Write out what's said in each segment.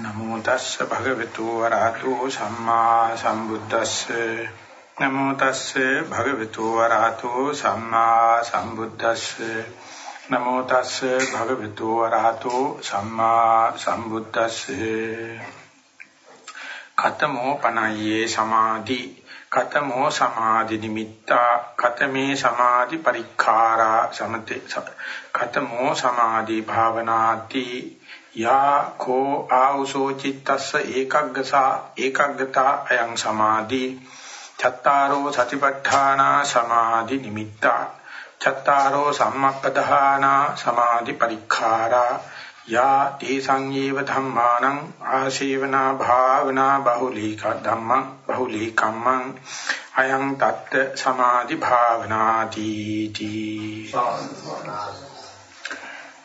නමෝ තස්ස භගවතු වරහතෝ සම්මා සම්බුද්දස්ස. නමෝ තස්ස භගවතු වරහතෝ සම්මා සම්බුද්දස්ස. නමෝ තස්ස භගවතු වරහතෝ සම්මා සම්බුද්දස්ස. කතමෝ පනයේ සමාධි. කතමෝ සමාධි නිමිත්තා. කතමේ සමාධි පරික්ඛාරා සමතේ කතමෝ සමාධි භාවනාති. යා කෝ ආවසෝ චිත්තස්ස ඒකග්ගසා ඒකග්ගතා අයං සමාධි චත්තාරෝ සතිපට්ඨානා සමාධි නිමිත්තා චත්තාරෝ සම්මප්පදානා සමාධි පරික්ඛාරා යා තේ සංයේව ධම්මානං ආශේවනා භාවනා බහුලීක ධම්මං බහුලී කම්මං අයං තත්ත සමාධි භාවනාති තී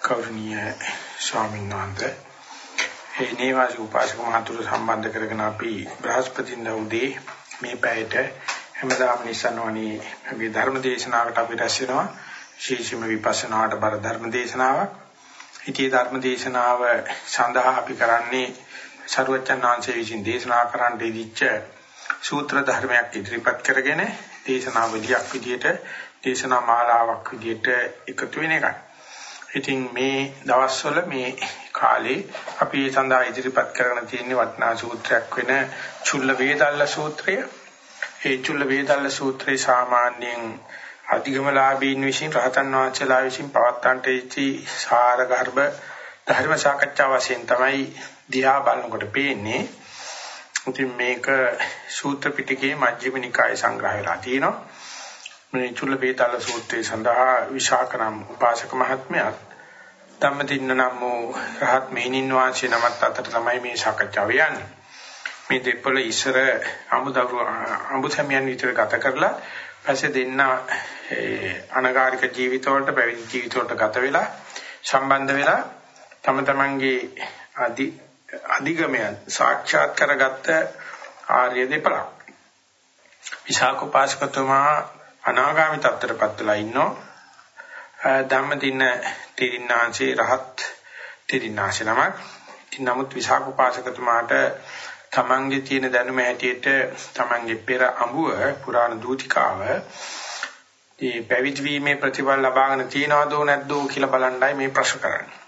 කෞර්ණීය ස්වාමීන් වහන්සේ ඒ නේවාසී උපාසක මහතුරු සම්බන්ධ කරගෙන අපි බ්‍රහස්පතින්ද උදේ මේ පැයට හැමදාම නිසනවනේ අපි ධර්ම දේශනාවකට අපි රැස් වෙනවා ශීෂ්ම විපස්සනාට බර ධර්ම දේශනාවක්. ඉතියේ ධර්ම දේශනාව සඳහා අපි කරන්නේ සරුවචනාංශයේ විසින් දේශනා කරන්න දීච්ච සූත්‍ර ධර්මයක් ඉදිරිපත් කරගෙන දේශනාවලියක් විදියට දේශනා මාලාවක් විදියට එකතු වෙන එකයි. ඉතින් මේ දවස්වල මේ කාලේ අපි ඒ සඳහා ඉදිරිපත් කරගෙන තියෙන වටිනා සූත්‍රයක් වෙන චුල්ල වේදල්ල සූත්‍රය. ඒ චුල්ල වේදල්ල සූත්‍රය සාමාන්‍යයෙන් අධිගමලාභීන් විසින් රහතන් වහන්සේලා විසින් පවත්තන්ට ඉති සාර ගර්භ ධර්ම සාකච්ඡා වශයෙන් තමයි දිහා බලනකොට පේන්නේ. ඉතින් මේක සූත්‍ර පිටකයේ මජ්ක්‍ධිම නිකායේ සංග්‍රහ වෙලා තියෙනවා. මේ චුල්ල වේදල්ල සූත්‍රය සඳහා විශාකනම් උපාසක මහත්මයා ධම්මදින්න නම් වූ රහත් මෙහිණින් වහන්සේ නමත් අතර තමයි මේ සාකච්ඡාව යන්නේ. මේ දෙපළ ඉස්සර අමුදරු අමුසමියන් විතර ගත කරලා පස්සේ දෙන්න අනගාരിക ජීවිතවලට පැවිදි ජීවිතවලට ගත වෙලා සම්බන්ධ වෙලා තම තමන්ගේ අදි අධිගමයන් සාක්ෂාත් කරගත්ත ආර්ය දෙපළක්. විසාකෝපාසකතුමා අනාගාමී තත්ත්වයටපත් වෙලා ඉන්නෝ ධම්මදින තිරින්නාංශේ රහත් තිරින්නාංශ නමක්. නමුත් විසාක උපාසකතුමාට තමන්ගේ තියෙන දැනුම හැටියට තමන්ගේ පෙර අඹුව පුරාණ දූතිකාව මේ පැවිදි වීමේ ප්‍රතිඵල ලබාගෙන තියනවද නැද්ද කියලා බලන්නයි මේ ප්‍රශ්න කරන්නේ.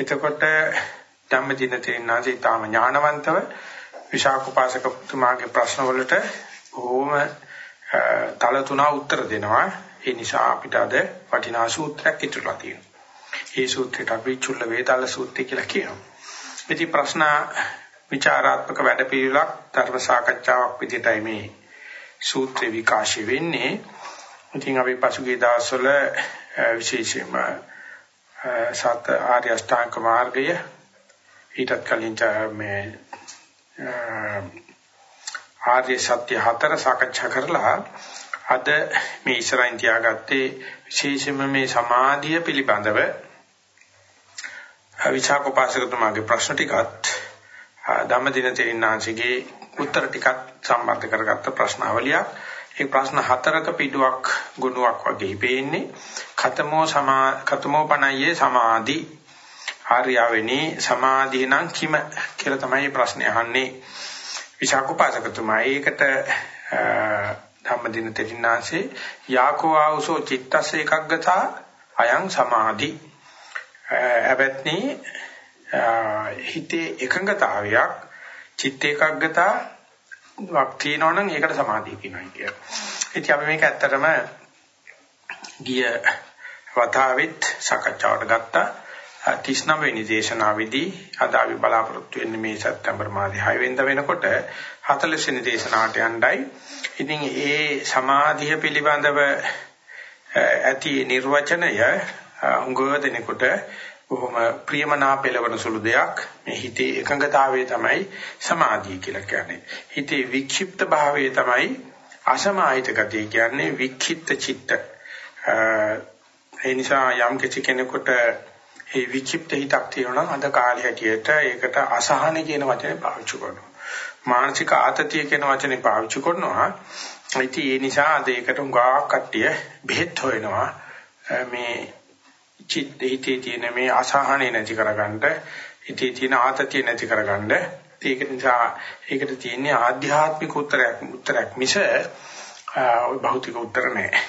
එතකොට ධම්මදින තිරින්නාංශේ තාම ඥානවන්තව විසාක උපාසකතුමාගේ ප්‍රශ්න වලට බොහොම තල තුනා උත්තර දෙනවා. ඒ නිසා අපිට අද වටිනා සූත්‍රයක් ඉතුරුලා තියෙනවා. ඒ සූත්‍රයට අපි චුල්ල වේදාල සූත්‍රය කියලා කියනවා. ඉතින් ප්‍රශ්න විචාරාත්මක වැඩපිළිවෙලක් ධර්ම සාකච්ඡාවක් විදිහටයි මේ සූත්‍රේ විකාශය වෙන්නේ. ඉතින් අපි පසුගිය දවස්වල විශේෂයෙන්ම සත් ආර්ය අෂ්ටාංග මාර්ගය ඊටත් කලින් මේ ආර්ය සත්‍ය හතර සාකච්ඡා කරලා අද මේ ඉස්සරහින් තියාගත්තේ විශේෂයෙන්ම මේ සමාධිය පිළිබඳව විචාකෝපාසකතුමාගේ ප්‍රශ්න ටිකත් ධම්මදින තෙරින්නාංශගේ උත්තර ටිකත් සම්බන්ධ කරගත්ත ප්‍රශ්නාවලියක්. ඒ ප්‍රශ්න හතරක පිටුවක් ගුණයක් වගේ පේන්නේ. ඛතමෝ සමා ඛතමෝ පණයේ සමාධි ආර්යවෙනි සමාධිය නම් කිම කියලා තමයි ප්‍රශ්නේ අහන්නේ. විචාකෝපාසකතුමා ඒකට ධම්මදින තෙරින්නාංශේ යාකෝ ආවසෝ චිත්තස්ස එකග්ගතා අයං සමාධි හැබැත්නි හිතේ එකඟතාවයක් චිත්ත ඒකාග්‍රතා වක් තියෙනවනම් ඒකට සමාධිය කියනවා කියන්නේ. ඉතින් අපි මේක ඇත්තටම ගිය වතාවෙත් සාකච්ඡාවට ගත්තා. 39 වෙනි දේශනාවේදී අද අපි බලාපොරොත්තු වෙන්නේ මේ සැප්තැම්බර් මාසේ 6 වෙනිදා වෙනකොට 40 වෙනි දේශනාවට යන්නයි. ඉතින් ඒ සමාධිය පිළිබඳව ඇති නිර්වචනය උංගව දෙනකොට බොහොම ප්‍රියමනාපෙලවන සුළු දෙයක්. මේ හිතේ එකඟතාවය තමයි සමාධිය කියලා කියන්නේ. හිතේ වික්ෂිප්ත භාවය තමයි අසමාහිත ගතිය කියන්නේ. වික්ෂිප්ත චිත්ත. ඒ නිසා යම් කිසි කෙනෙකුට ඒ වික්ෂිප්ත හිතක් තියෙනවා නම් අද කාලේ හැටියට ඒකට අසහන කියන වචනේ පාවිච්චි කරනවා. මානසික ආතතිය කියන වචනේ පාවිච්චි කරනවා ඉතින් ඒ නිසා අද ඒකට උගා කට්ටිය බෙහෙත් හොයනවා මේ චිත්ත හිතේ තියෙන මේ අසහනෙ නැති කරගන්න ඉතී තියෙන ආතතිය නැති කරගන්න. ඒක නිසා ඒකට තියෙන්නේ ආධ්‍යාත්මික උත්තරයක් උත්තරයක් මිස ඔය භෞතික උත්තර නෑ.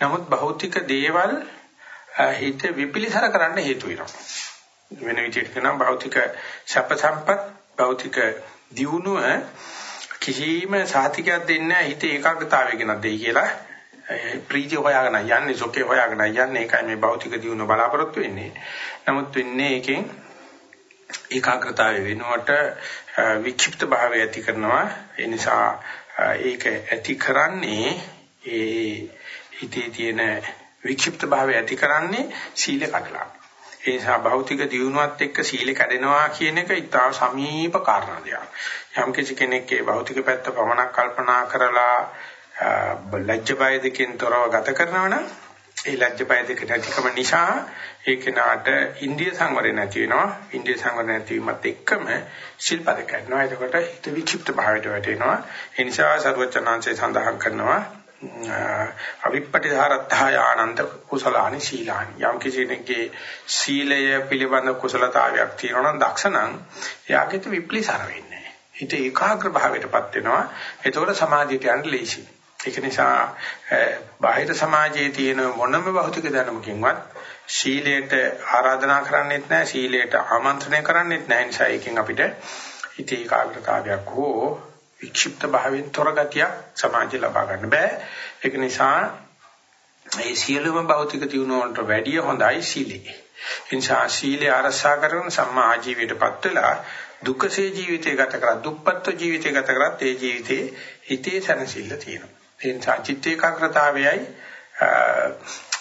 නමුත් භෞතික දේවල් හිත විපිලිසර කරන්න හේතු වෙනවා. වෙන විදිහට කියනවා භෞතික සැප සම්පත් භෞතික දියුණුව කිසිම සාතිකයක් දෙන්නේ නැහැ හිත ඒකාග්‍රතාවය ගැන දෙයි කියලා ප්‍රීතිය හොයාගෙන යන්නේ සොකේ හොයාගෙන යන්නේ ඒකයි මේ භෞතික දියුණුව බලාපොරොත්තු වෙන්නේ. නමුත් වෙන්නේ එකෙන් ඒකාග්‍රතාවය වෙනුවට වික්ෂිප්ත භාවය ඇති කරනවා. ඒ නිසා ඒක ඇති කරන්නේ ඒ හිතේ තියෙන වික්ෂිප්ත භාවය ඇති කරන්නේ සීල කඩලා. ඒ නිසා භෞතික දියුණුවත් එක්ක සීල කැඩෙනවා කියන එක ඉතාල සමීප කාරණා දෙයක්. යම් කිසි කෙනෙක් ඒ භෞතික පැත්ත පමණක් කල්පනා කරලා ලැජ්ජ බය දෙකෙන් තොරව ගත කරනවා නම් ඒ ලැජ්ජ බය දෙක නැතිකම නිසා ඒ කෙනාට ඉන්දිය සංවරය නැති වෙනවා. ඉන්දිය සංවරය නැති වීමත් එක්කම ශිල්පද කරනවා. එතකොට හිත වික්ෂිප්ත භාවයට වැටෙනවා. ඒ නිසා සර්වචනාංශය සඳහන් කරනවා අවිප්පටිධාරත්ථය ආනන්ද කුසලානි සීලානි. යම් කෙනෙක්ගේ සීලය පිළිබඳ කුසලතාවයක් තියෙනවා නම් දක්ෂණං එයාගෙත් විප්ලිසර වෙන්නේ හිත ඒකාග්‍ර භාවයටපත් වෙනවා. එතකොට සමාධියට යන්න ලේසි ඒක නිසා බාහිර සමාජයේ තියෙන මොනම භෞතික දැනුමකින්වත් සීලයට ආරාධනා කරන්නේත් නැහැ සීලයට ආමන්ත්‍රණය කරන්නේත් නැහැ. නිසා ඒකෙන් අපිට හිත ඒකාග්‍රතාවයක් හෝ වික්ෂිප්ත භාවයෙන් තොර ගතියක් සමාජය ලබා ගන්න බෑ. ඒක නිසා මේ සියලුම භෞතික දියුණුවන්ට වැඩිය හොඳයි සීලය. එනිසා සීලය ආරක්ෂා කරන සම්මා ආජීවයටපත් වෙලා දුක්ඛසේ ජීවිතය ගත කරා දුප්පත්ව ජීවිතය ගත කරත් ඒ ජීවිතේ හිතේ සැනසෙල්ල තියෙනවා. ඒ නිසා චිත්ත ඒකාග්‍රතාවයයි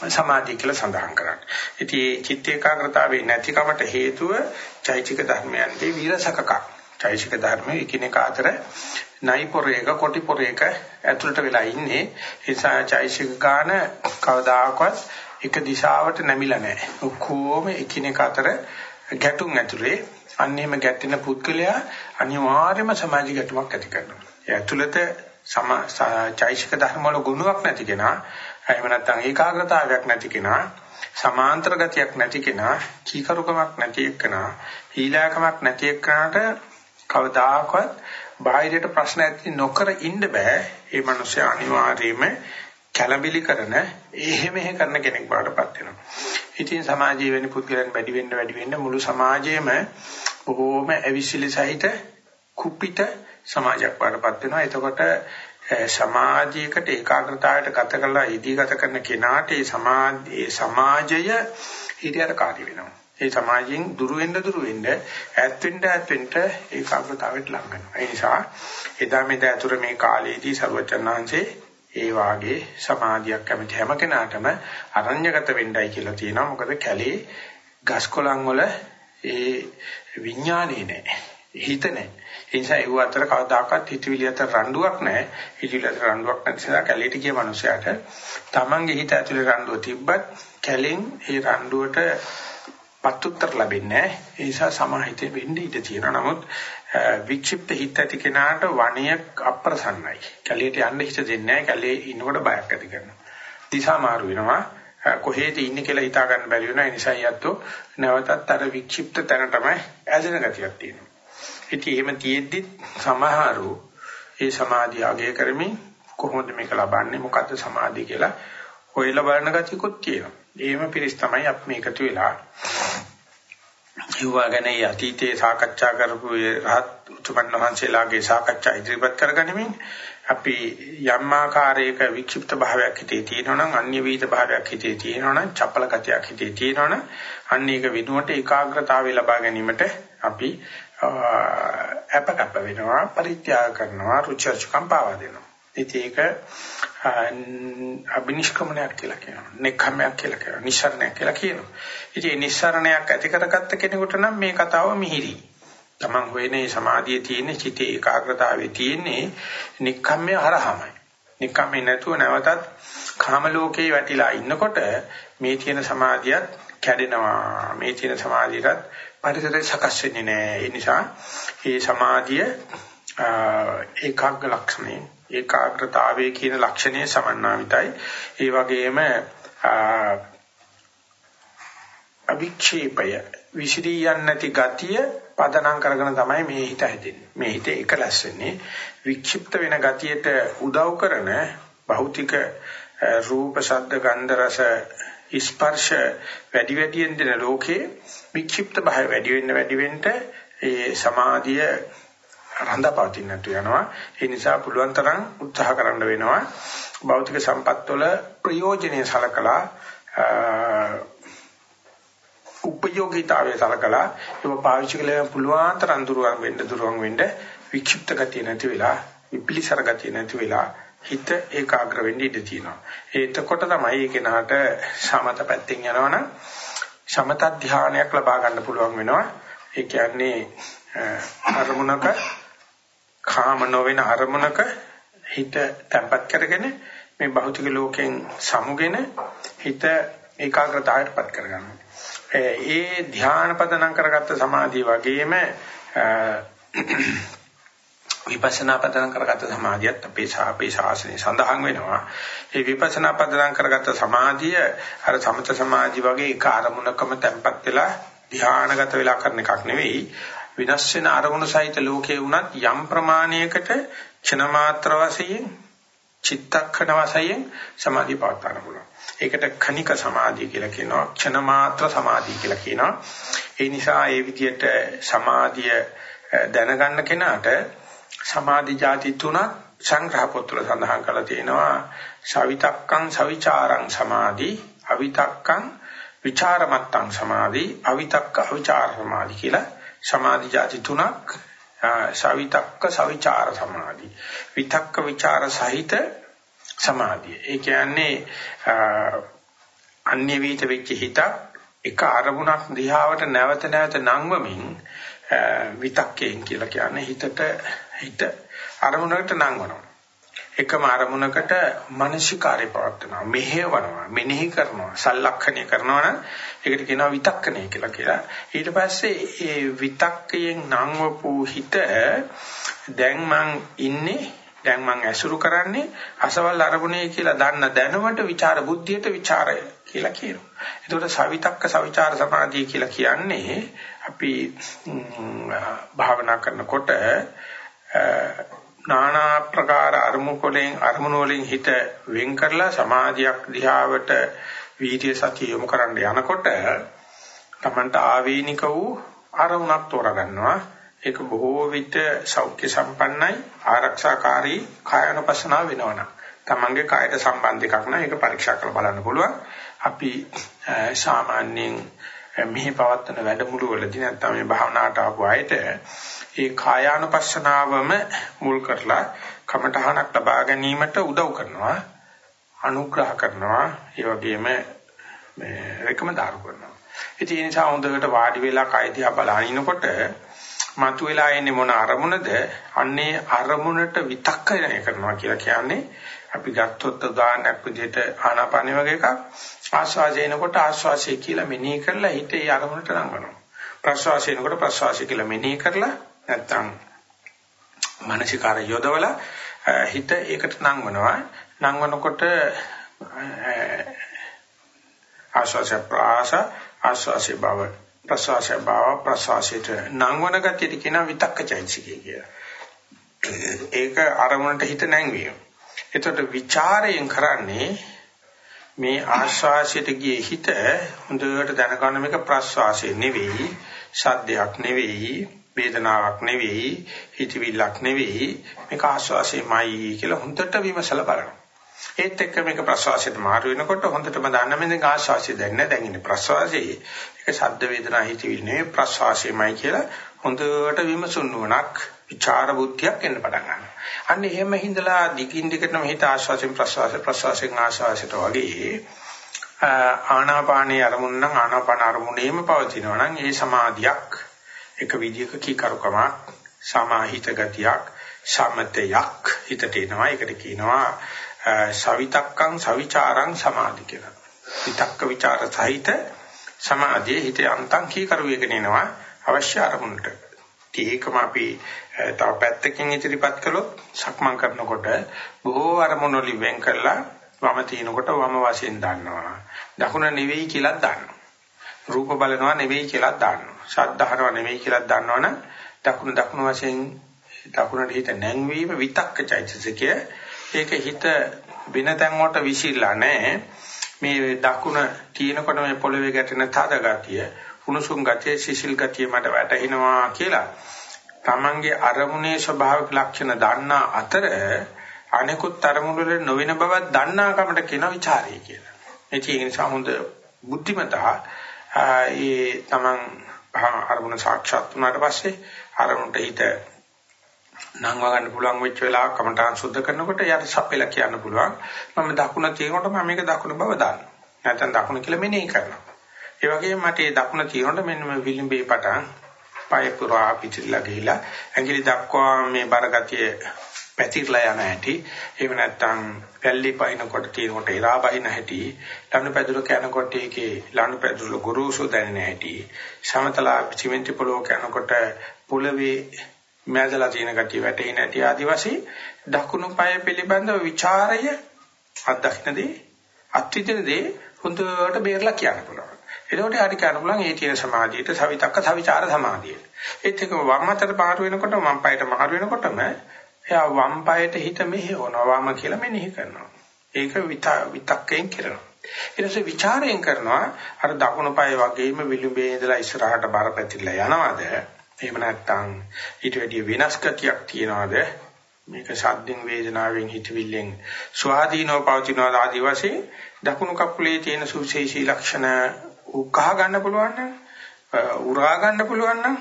සමාධිය කියලා සඳහන් කරන්නේ. ඉතින් මේ චිත්ත ඒකාග්‍රතාවේ නැතිකමට හේතුව චෛතික ධර්මයන්ගේ විරසකක. චෛතික ධර්මයේ එකිනෙක අතර නයි පොරේක කොටි පොරේක ඇතුළට වෙලා ඉන්නේ. ඒ නිසා චෛසික ගාන කවදාකවත් එක දිශාවට නැමිලා නැහැ. ඔක්කොම එකිනෙක අතර ගැටුම් ඇතුලේ. අන්න එහෙම ගැටෙන පුද්ගලයා අනිවාර්යයෙන්ම සමාජ ගැටුමක් ඇති කරනවා. ඒ ඇතුළත සම චෛසික ධර්ම වල ගුණයක් නැති කෙනා එහෙම නැත්නම් ඒකාග්‍රතාවයක් නැති කෙනා සමාන්තර ගතියක් නැති කෙනා කීකරුකමක් නැති කෙනා හීලාකමක් නැති කෙනාට කවදාකවත් බාහිරට ප්‍රශ්න ඇති නොකර ඉන්න බෑ. ඒ මනුස්සයා අනිවාර්යයෙන්ම කැළඹිලි කරන එහෙ මෙහෙ කරන කෙනෙක් බවටපත් වෙනවා. ඉතින් සමාජයේ වෙන පුද්ගලයන් වැඩි වෙන්න වැඩි වෙන්න මුළු සමාජයේම බොහෝම අවිසිලි සහිත කුපිත සමාජයක් බවටපත් වෙනවා. එතකොට සමාජයකට ඒකාග්‍රතාවයට ගත කරලා ඉදී ගත කරන කෙනාට ඒ සමාජය හිරියට කාර්ය වෙනවා. ඒ සමාජයෙන් දුර වෙන්න දුර වෙන්න ඈත් වෙන්න ඈත් වෙන්න ඒකාග්‍රතාවයට ලං වෙනවා. ඒ නිසා එදා මෙද ඇතුර මේ කාලයේදී ਸਰවචන්නාංශේ ඒ වාගේ සමාධියක් කැමති හැම කෙනාටම අරඤ්‍යගත වෙන්නයි කියලා තියෙනවා. මොකද කැලේ ගස්කොලන් වල ඒ විඥානේ නැහැ. හිත නැහැ. ඒ නිසා ඒව අතර කවදාකවත් හිතවිලි අතර රණ්ඩුවක් නැහැ. හිතවිලි අතර රණ්ඩුවක් නැති නිසා කැලේට ගිය මනුස්සයාට තමන්ගේ හිත ඇතුලේ රණ්ඩුව තිබ්බත් කැලෙන් ඒ රණ්ඩුවට පත්තුත්තර ලැබෙන්නේ නැහැ. ඒ නිසා සමාහිතේ වෙන්න ඉඩ තියෙනවා. නමුත් වික්ෂිප්ත හිත ඇති කෙනාට වණය අප්‍රසන්නයි. කැලියට යන්න හිත දෙන්නේ නැහැ. කැලියේ ඉන්නකොට බයක් ඇති කරනවා. දිශා මාරු වෙනවා. කොහේද ඉන්නේ කියලා හිතා ගන්න බැරි වෙනවා. ඒ නිසා යැත්තෝ නැවතත් අර වික්ෂිප්ත තැන තමයි ඇදෙන ගතියක් තියෙනවා. ඉතින් එහෙම තියෙද්දි සමහරු ඒ සමාධිය අගය කරමින් කොහොමද මේක ලබන්නේ මොකද්ද සමාධිය කියලා හොයලා බලන ගතියකුත් තියෙනවා. එහෙම පිරිස් තමයි අපි මේකතු වෙලා ඒවා ගැන අතීතයේ සාකච්ඡා කරපු රහත් උතුමන් වහන්සේලාගේ සාකච්ඡා ඉදිරිපත් කරගනිමින් අපි යම් ආකාරයක වික්ෂිප්ත භාවයක් හිතේ තියෙනවා නම් අන්‍ය වීත භාවයක් හිතේ තියෙනවා නම් චපල ගතියක් හිතේ තියෙනවා නම් අන්න ඒක විනුවට ඒකාග්‍රතාවය ලබා ගැනීමට අපි අපකප්ප වෙනවා පරිත්‍යාග කරනවා රුචර්චකම් පාවා දෙනවා. ඉතින් ඒක අබිනිෂ්ක්‍මණයක් කියලා කියනවා. නෙක්ඛම්මයක් කියලා කියනවා. නිස්සරණයක් කියලා කියනවා. ඉතින් මේ නිස්සරණයක් ඇති කරගත්ත කෙනෙකුට නම් මේ කතාව මිහිරි. Taman හොයනේ සමාධියේ තියෙන චිතේ ඒකාග්‍රතාවයේ තියෙන්නේ නික්කම්මය හරහමයි. නික්කම්මේ නැතුව නැවතත් කාම ලෝකේ වැටිලා ඉන්නකොට මේ තියෙන සමාධියත් කැඩෙනවා. මේ තියෙන සමාධියටත් පරිසරය සකස් වෙන්නේ නැහැ. ඒ නිසා මේ සමාධිය ඒකාග්‍ර ලක්ෂණේ ඒකාග්‍රතාවයේ කියන ලක්ෂණය සමන්නාවිතයි. ඒ වගේම අවික්ෂේපය විසිරී යන්නේ නැති ගතිය පදනම් කරගෙන තමයි මේ හිත හැදෙන්නේ. මේ හිත එකලස් වෙන්නේ. වික්ෂිප්ත වෙන ගතියට උදව් කරන භෞතික රූප, ශබ්ද, ගන්ධ, රස, ස්පර්ශ වැඩි වැඩියෙන් දෙන ලෝකේ වික්ෂිප්ත භාවය වැඩි වෙන්න වැඩි වෙන්න ඒ සමාධිය රඳාපවතින්න නැතු වෙනවා. ඒ නිසා පුළුවන් තරම් උත්සාහ කරන්න වෙනවා. භෞතික සම්පත් වල ප්‍රයෝජනෙයි සලකලා උපයෝගීතාවය සලකලා ඒක පාවිච්චි කළා පුළුවන් තරම් දුරවන් වෙන්න දුරවන් වෙන්න වික්ෂිප්ත ගතිය නැති වෙලා විපිලිසර ගතිය නැති වෙලා හිත ඒකාග්‍ර වෙන්න ඉඩ තියෙනවා. එතකොට තමයි ඒ කෙනාට සමත පැත්තෙන් යනවනම් සමත ධානයක් ලබා ගන්න පුළුවන් වෙනවා. ඒ කියන්නේ අරමුණක කාම නොවන අරමුණක හිත තැම්පත් කරගෙන මේ භෞතික ලෝකයෙන් සමුගෙන හිත ඒකාග්‍රතාවයටපත් කරගන්නවා. ඒ ධ්‍යාන පදනම් කරගත්ත සමාධිය වගේම විපස්සනා පදනම් කරගත්ත සමාධියත් අපේ අපේ ශාසනය සඳහන් වෙනවා. ඒ විපස්සනා පදනම් කරගත්ත සමාධිය අර සමත සමාධි වගේ එක අරමුණකම තැම්පත් වෙලා ධ්‍යානගත වෙලා කරන එකක් නෙවෙයි. විනස් වෙන අරමුණු සහිත ලෝකේ වුණත් යම් ප්‍රමාණයකට ක්ෂණ මාත්‍ර වශයෙන් චිත්තක්ෂණ වශයෙන් සමාධිය පවත්වා ගන්න පුළුවන්. ඒකට khනික සමාධිය කියලා කියනවා ක්ෂණ මාත්‍ර සමාධිය කියලා කියනවා. ඒ නිසා ඒ විදිහට සමාධිය දැනගන්න කෙනාට සමාධි જાති තුනක් සංග්‍රහ පොත්වල සඳහන් කරලා තියෙනවා. සවිතක්කං සවිචාරං සමාධි අවිතක්කං විචාරමත්තං සමාධි අවිතක්ක අවිචාර සමාධි කියලා සමාධි જાති තුනක් සවිතක්ක සවිචාර සමාධි විතක්ක විචාර සහිත සමාධිය. ඒ කියන්නේ අන්‍ය වීත වෙච්ච හිත එක අරමුණක් දිහාවට නැවත නැවත නංවමින් විතක්කයෙන් කියලා කියන්නේ හිතට හිත අරමුණකට නංවනවා. එකම අරමුණකට මානසිකාරය පවත්වනවා මෙහෙවනවා මෙනෙහි කරනවා සලක්ෂණය කරනවා නම් ඒකට කියනවා විතක්කණය කියලා කියලා ඊට පස්සේ ඒ විතක්කයෙන් නංවපු හිත දැන් මං ඉන්නේ දැන් මම ඇසුරු කරන්නේ අසවල් අරමුණේ කියලා දන්න දැනුමට විචාර බුද්ධියට විචාරය කියලා කියනවා. ඒකට සවිතක්ක සවිචාර සමාධිය කියලා කියන්නේ අපි භාවනා කරනකොට নানা ප්‍රකාර අරමුණු වලින් අරමුණු වලින් හිත වෙන් කරලා සමාධියක් දිහාවට වීර්ය සතිය යොමු කරන්න යනකොට තමන්ට ආවේනික වූ අරමුණක් තෝරගන්නවා. ඒක බොහෝ විට සෞඛ්‍ය සම්පන්නයි ආරක්ෂාකාරී කායනුපස්සනාව වෙනවනම්. තමන්ගේ කායට සම්බන්ධ එකක් නම් ඒක පරීක්ෂා කරලා බලන්න පුළුවන්. අපි සාමාන්‍යයෙන් මෙහි පවත්වන වැඩමුළු වලදී නැත්නම් මේ භාවනාවට ආපු අයට ඒ කායානුපස්සනාවම මුල් කරලා කමඨහනක් ලබා ගැනීමට උදව් කරනවා අනුග්‍රහ කරනවා ඒ වගේම මේ රෙකමන්ඩ් කරනවා ඉතින් ඒ නිසා හොඳට වාඩි වෙලා කය දිහා බලනකොට මතුවලා එන්නේ මොන අරමුණද? අන්නේ අරමුණට විතක්කරණය කරනවා කියලා කියන්නේ අපි ගත්තොත් උදාහරණයක් විදිහට ආනාපානෙ වගේ එකක් ආස්වාදේනකොට ආස්වාසිය කියලා මෙනෙහි කරලා හිත ඒ අරමුණට නංවනවා. ප්‍රස්වාසයෙන්කොට ප්‍රස්වාසිය කියලා මෙනෙහි කරලා නැත්තම් මානසිකාර යොදවලා හිත ඒකට නංවනවා. නංවනකොට ආස්වාස ප්‍රාස ආස්වාසිය බව ප්‍රසවාසය භාව ප්‍රසවාසයට නංවන ගතියට කියන විතක්ක චෛතසිකය කියලා. ඒක අරමුණට හිත නැංවීම. එතකොට ਵਿਚාරයෙන් කරන්නේ මේ ආශ්වාසයට ගියේ හිත හොඳට දැනගන්න මේක ප්‍රශ්වාසය නෙවෙයි, ශබ්දයක් නෙවෙයි, වේදනාවක් නෙවෙයි, හිතවිල්ලක් නෙවෙයි, මේක ආශ්වාසයමයි කියලා හොඳට විමසලා බලනවා. ඒත් එක්ක මේක ප්‍රශ්වාසයට මාරු වෙනකොට හොඳටම දන්න මේ ආශ්වාසය දැන් නැහැ දැන් ඉන්නේ ප්‍රශ්වාසයේ ඒක ශබ්ද වේදනා හිතවිලි නෙවෙයි ප්‍රශ්වාසයමයි කියලා හොඳට විමසුන් නුවණක් විචාර බුද්ධියක් එන්න පටන් ගන්නවා. අන්න එහෙම හිඳලා දිගින් දිගටම හිත ආශ්වාසයෙන් ප්‍රශ්වාස ප්‍රශ්වාසයෙන් ආශ්වාසයට වගේ ආනාපානයේ අරමුණ නම් ආනාපාන අරමුණේම පවතිනවා නම් ඒ සමාධියක් එක විදියක කීකරුකමක් සමාහිත ගතියක් සමතයක් හිතට එනවා. ඒකට කියනවා සවිතක්කං සවිචාරං සමාධි කියලා. විතක්ක ਵਿਚාර සහිත සමාධියේ හිත අන්තං කීකරුවේගෙන එනවා අවශ්‍ය අරමුණට. ඒකම අපි තව පැත්තකින් ඉදිරිපත් කළොත් සක්මන් කරනකොට බොහෝ අරමුණු වලින් වෙන් කරලා වම තිනකොට වම වශයෙන් දන්නවා. දකුණ නෙවෙයි කියලා දන්නවා. රූප බලනවා නෙවෙයි කියලා දාන්නවා. ශබ්දහනවා නෙවෙයි කියලා දන්නවනම් දකුණු දකුණු වශයෙන් දකුණට හිත නැංවීම විතක්ක චෛතසිකය. ඒක හිත වෙන තැන් වලට විසිරලා නැහැ. මේ දකුණ තියෙනකොට මේ පොළවේ ගැටෙන තද ගතිය, උණුසුම් ගතිය, සිසිල් ගතිය මට වැටහෙනවා කියලා. Tamange අරමුණේ ස්වභාවික ලක්ෂණ දන්නා අතර අනෙකුත් අරමුණු වල නොවන බවක් දන්නා කමට කියන ਵਿਚාරය කියලා. ඒ නිසා හොඳ බුද්ධිමතා ඒ Taman අරමුණ සාක්ෂාත් වුණාට පස්සේ අරමුණට හිත නංව ගන්න පුළුවන් වෙච්ච වෙලාවක කමඨාන් සුද්ධ කරනකොට යට සපෙලා කියන්න පුළුවන්. මම දකුණ තියෙනකොට මම මේක දකුණ බව දානවා නැත්නම් දකුණ කියලා මෙනෙහි කරනවා. ඒ වගේම මට මේ දකුණ තියෙනකොට මෙන්න මේ විලිම්බේ පටන් පය පුරා පිටිලා ගිහිලා ඇඟිලි දක්වා මේ බරගතිය පැතිරලා යන හැටි එහෙම නැත්නම් පැල්ලි පහිනකොට තියෙනකොට ඉරා බහින හැටි ලනු පැදුර කනකොට ඒකේ ලනු පැදුර ගුරුසු දැනෙන හැටි සමතලා සිමෙන්ති පොලෝ කනකොට පොළවේ මෑදලා තියෙන ගතිය වැටේ නැති ආදි වශයෙන් දකුණු පාය පිළිබඳව ਵਿਚාරය අත්දකින්නදී අත්විඳිනදී හොඳට බේරලා කියන්න පුළුවන්. එතකොට හරි කියන්න පුළුවන් ඒ තියෙන සමාධියට සවිතක්ක සවිචාර සමාධියට. ඒත් එක වම් අතට පාරු වෙනකොට වම් පායට මාරු වෙනකොටම එයා වම් පායට හිත මෙහෙවනවා වම කියලා මෙනෙහි කරනවා. ඒක විතක්කයෙන් කරනවා. ඊට පස්සේ ਵਿਚාරයෙන් කරනවා අර දකුණු පාය වගේම විලුඹේ ඉඳලා ඉස්සරහට බර පැතිරලා යනවාද? එහෙම නැත්නම් ඊට වැඩිය වෙනස් ගතියක් තියනවාද මේක ශබ්දෙන් වේදනාවෙන් හිතවිල්ලෙන් ස්වාධීනව පවතිනවා ආදී වශයෙන් දකුණු කකුලේ තියෙන සුවිශේෂී ලක්ෂණ උකහා ගන්න පුළුවන් නම් උරා ගන්න පුළුවන් නම්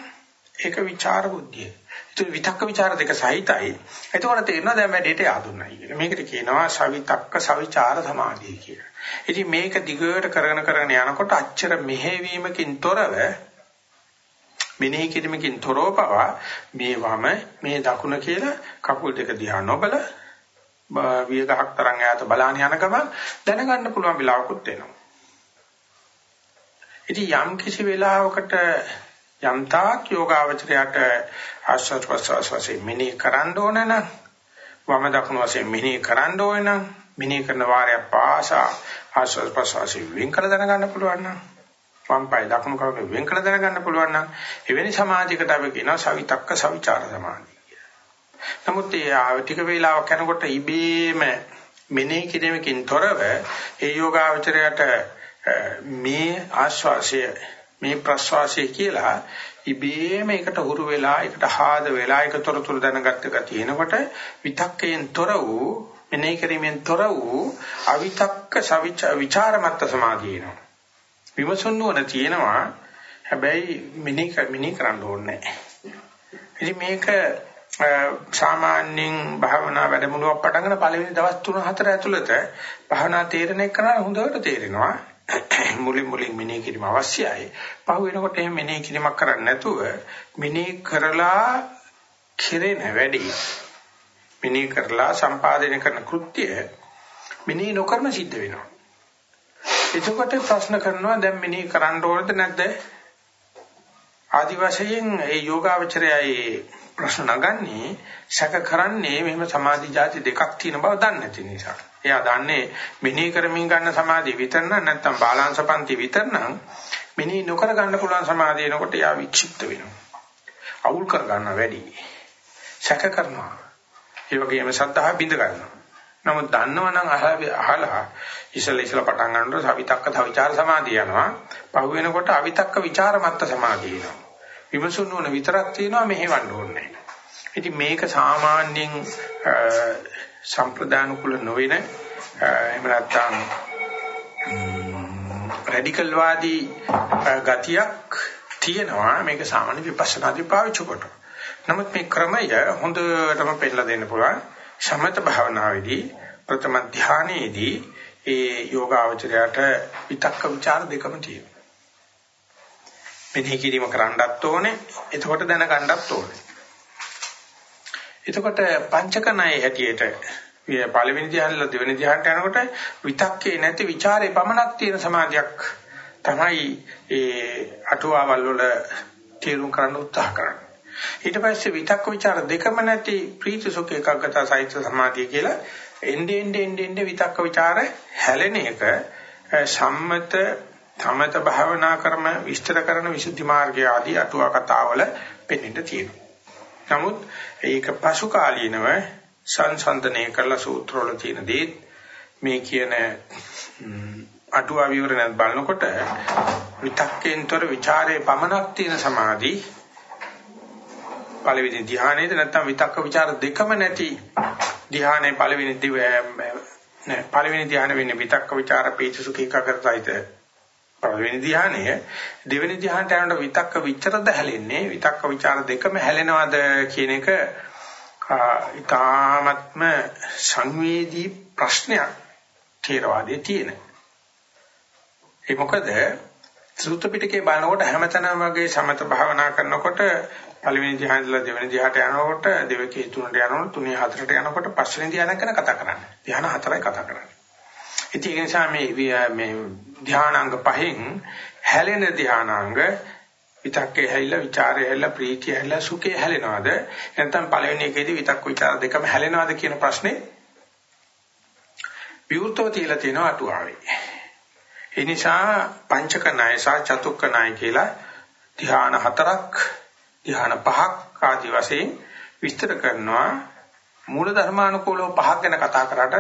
ඒක විචාර බුද්ධිය. ඒක විතක්ක ਵਿਚාර දෙක සහිතයි. එතකොට තේරෙනවා දැන් වැඩේට ආදුන්නයි කියලා. මේකට කියනවා සවිතක්ක සවිචාර සමාධිය කියලා. ඉතින් මේක දිගට කරගෙන කරගෙන යනකොට අච්චර මෙහෙවීමකින් තොරව මෙනෙහි කිරීමකින් තොරව පවා මේ වම මේ දකුණ කියලා කකුල් දෙක දිහා නොබල වියගහක් තරම් ඈත බලාන යන ගමන් දැනගන්න පුළුවන් වෙලාවකුත් එනවා. ඉතින් යම් කිසි වෙලාවකට යම් තාක් යෝගාවචරයට ආශ්වාස ප්‍රශ්වාස වශයෙන් මෙනෙහි කරන්න ඕන නම් වම දකුණු වශයෙන් මෙනෙහි කරන්න ඕන නම් මෙනෙහි කරන වාරය පාසා ආශ්වාස ප්‍රශ්වාසයෙන් වෙන් කළ දැනගන්න පුළුවන් නම් වම් පාය දකුණු කකුල වෙන් කළ දැනගන්න පුළුවන් නම් එවැනි සමාධියකට අපි කියනවා සවිතක්ක සවිචාර සමාධිය කියලා. නමුත් ඒ ටික වේලාවක් යනකොට ඉබේම මෙනෙහි කිරීමකින් තොරව ඒ යෝගාවචරයට මේ ආශ්වාසය මේ ප්‍රශ්වාසය කියලා ඉබේම එකට හුරු වෙලා එකට ආද වෙලා ඒක තොරතුරු දැනගත්ත ගතිය එනකොට විතක්කයෙන් තොර වූ මෙනෙහි කිරීමෙන් තොර වූ අවිතක්ක සවිචාරමත්ත සමාධිය එනවා. විමසන්න ඕන තියෙනවා හැබැයි මිනි මිනි කරන්න ඕනේ නැහැ. මේක සාමාන්‍යයෙන් භාවනා වැඩමුළුවක් පටන් ගන්න පළවෙනි දවස් 3-4 ඇතුළත භාවනා තේරෙන එක හොඳට තේරෙනවා. මුලින් මුලින් මෙනෙහි කිරීම අවශ්‍යයි. පහු වෙනකොට එහෙම මෙනෙහි කිරීමක් කරන්නේ නැතුව මෙනෙහි කරලා කෙරෙන වැඩි මෙනෙහි කරලා සම්පාදනය කරන කෘත්‍ය මෙනෙහි නොකරම සිද්ධ වෙනවා. එතකොට ප්‍රශ්න කරනවා දැන් මෙනෙහි කරන්න ඕනද නැද්ද? ආදි වශයෙන් ඒ යෝගාවචරයයි ප්‍රශ්න නගන්නේ සැක කරන්නේ මෙහෙම සමාධි જાති දෙකක් තියෙන බව දන්නේ නැති නිසා. එයා දන්නේ මෙනෙහි කරමින් ගන්න සමාධිය විතර නම් නැත්නම් බාලාංශපන්ති විතර නම් මෙනෙහි නොකර ගන්න පුළුවන් සමාධිය එනකොට එයා වික්ෂිප්ත වෙනවා. අවුල් කර ගන්න වැඩි. සැක කරනවා. ඒ වගේම සද්ධා බිඳ ගන්නවා. නමුත් දන්නවනම් අහලා ඉසල ඉසල පටන් ගන්නකොට සවිතක්ක සවිචාර සමාධිය යනවා. පහු වෙනකොට අවිතක්ක විචාරමත්ත සමාධිය එනවා. විමසුන් නොන විතරක් තියෙනවා මෙහෙවන්න ඕනේ ඉතින් මේක සාමාන්‍යයෙන් සම්ප්‍රදාන කුල නොවන එහෙම නැත්නම් රැඩිකල් වාදී ගතියක් තියෙනවා මේක සාමාන්‍ය විපස්සනාදී පාවිච්චි කරනවා. නමුත් මේ ක්‍රමය හොඳටම පෙන්නලා දෙන්න පුළුවන්. සමත භාවනාවේදී ප්‍රථම ධානයේදී ඒ යෝගාවචරයට විතක්ක ਵਿਚාර දෙකම තියෙනවා. මෙනෙහි කිරීම කරන්නත් ඕනේ, එතකොට දැනගන්නත් ඕනේ. එතකොට පංචකණය හැටියට පළවෙනි ධ්‍යානෙල දෙවෙනි ධ්‍යානට යනකොට විතක්කේ නැති ਵਿਚාරේ පමණක් තියෙන සමාධියක් තමයි ඒ අටුවාවල් වල තේරුම් කරන්න උත්සාහ කරන්නේ. ඊට පස්සේ විතක්ක ਵਿਚාර දෙකම නැති ප්‍රීති සුඛ ඒකාග්‍රතා සහිත සමාධිය කියලා එන්නේ එන්නේ එන්නේ විතක්ක ਵਿਚාර හැලෙන එක සම්මත තමත භාවනා කරම විස්තර කරන විසුද්ධි මාර්ගය ආදී අටුවා කතාවල පෙන්නට තියෙනවා. නමුත් ඒක පසු කාලීනව සංසන්දනය කරලා සූත්‍රවල තියෙන දේ මේ කියන අටුවා විවරණයත් බලනකොට විතක්කෙන්තර ਵਿਚාරයේ පමනක් තියෙන සමාධි පළවෙනි ධ්‍යානයේද නැත්නම් විතක්ක ਵਿਚාර දෙකම නැති ධ්‍යානයේ පළවෙනි පළවෙනි ධ්‍යාන වෙන්නේ විතක්ක ਵਿਚාර පීචසුඛ එකකටයිද පළවෙනි ධ්‍යානය දෙවෙනි ධ්‍යානට යනකොට විතක්ක ਵਿਚරද හැලෙන්නේ විතක්ක ਵਿਚාර දෙකම හැලෙනවද කියන එක ඊ타ත්ම සංවේදී ප්‍රශ්නයක් ථේරවාදයේ තියෙන. ඒ මොකද සූත්‍ර පිටකේ බලනකොට හැමතැනම වගේ සමත භාවනා කරනකොට පළවෙනි ධ්‍යානෙදලා දෙවෙනි ධ්‍යානට යනකොට දෙවකේ තුනට යනකොට තුනේ හතරට යනකොට පස්වෙනි ධ්‍යානයක් ගැන කතා කරන්නේ. ධ්‍යාන හතරයි කතා කරන්නේ. ඉතින් ඒ නිසා මේ මේ ධානාංග පහෙන් හැලෙන ධානාංග විතක්කේ හැලිලා ਵਿਚාරේ හැලිලා ප්‍රීතිය හැලිලා සුඛේ හැලෙනවද? නැත්නම් පළවෙනි එකේදී විතක්ක ਵਿਚාර දෙකම හැලෙනවද කියන ප්‍රශ්නේ විවෘතව තියලා තියෙනවා අටුවාවේ. ඒ නිසා පංචක ණය සහ චතුක්ක ණය කියලා ධ්‍යාන හතරක් ධ්‍යාන පහක් ආදි වශයෙන් විස්තර කරනවා. මූල ධර්මානුකූලව පහක් ගැන කතා කරාට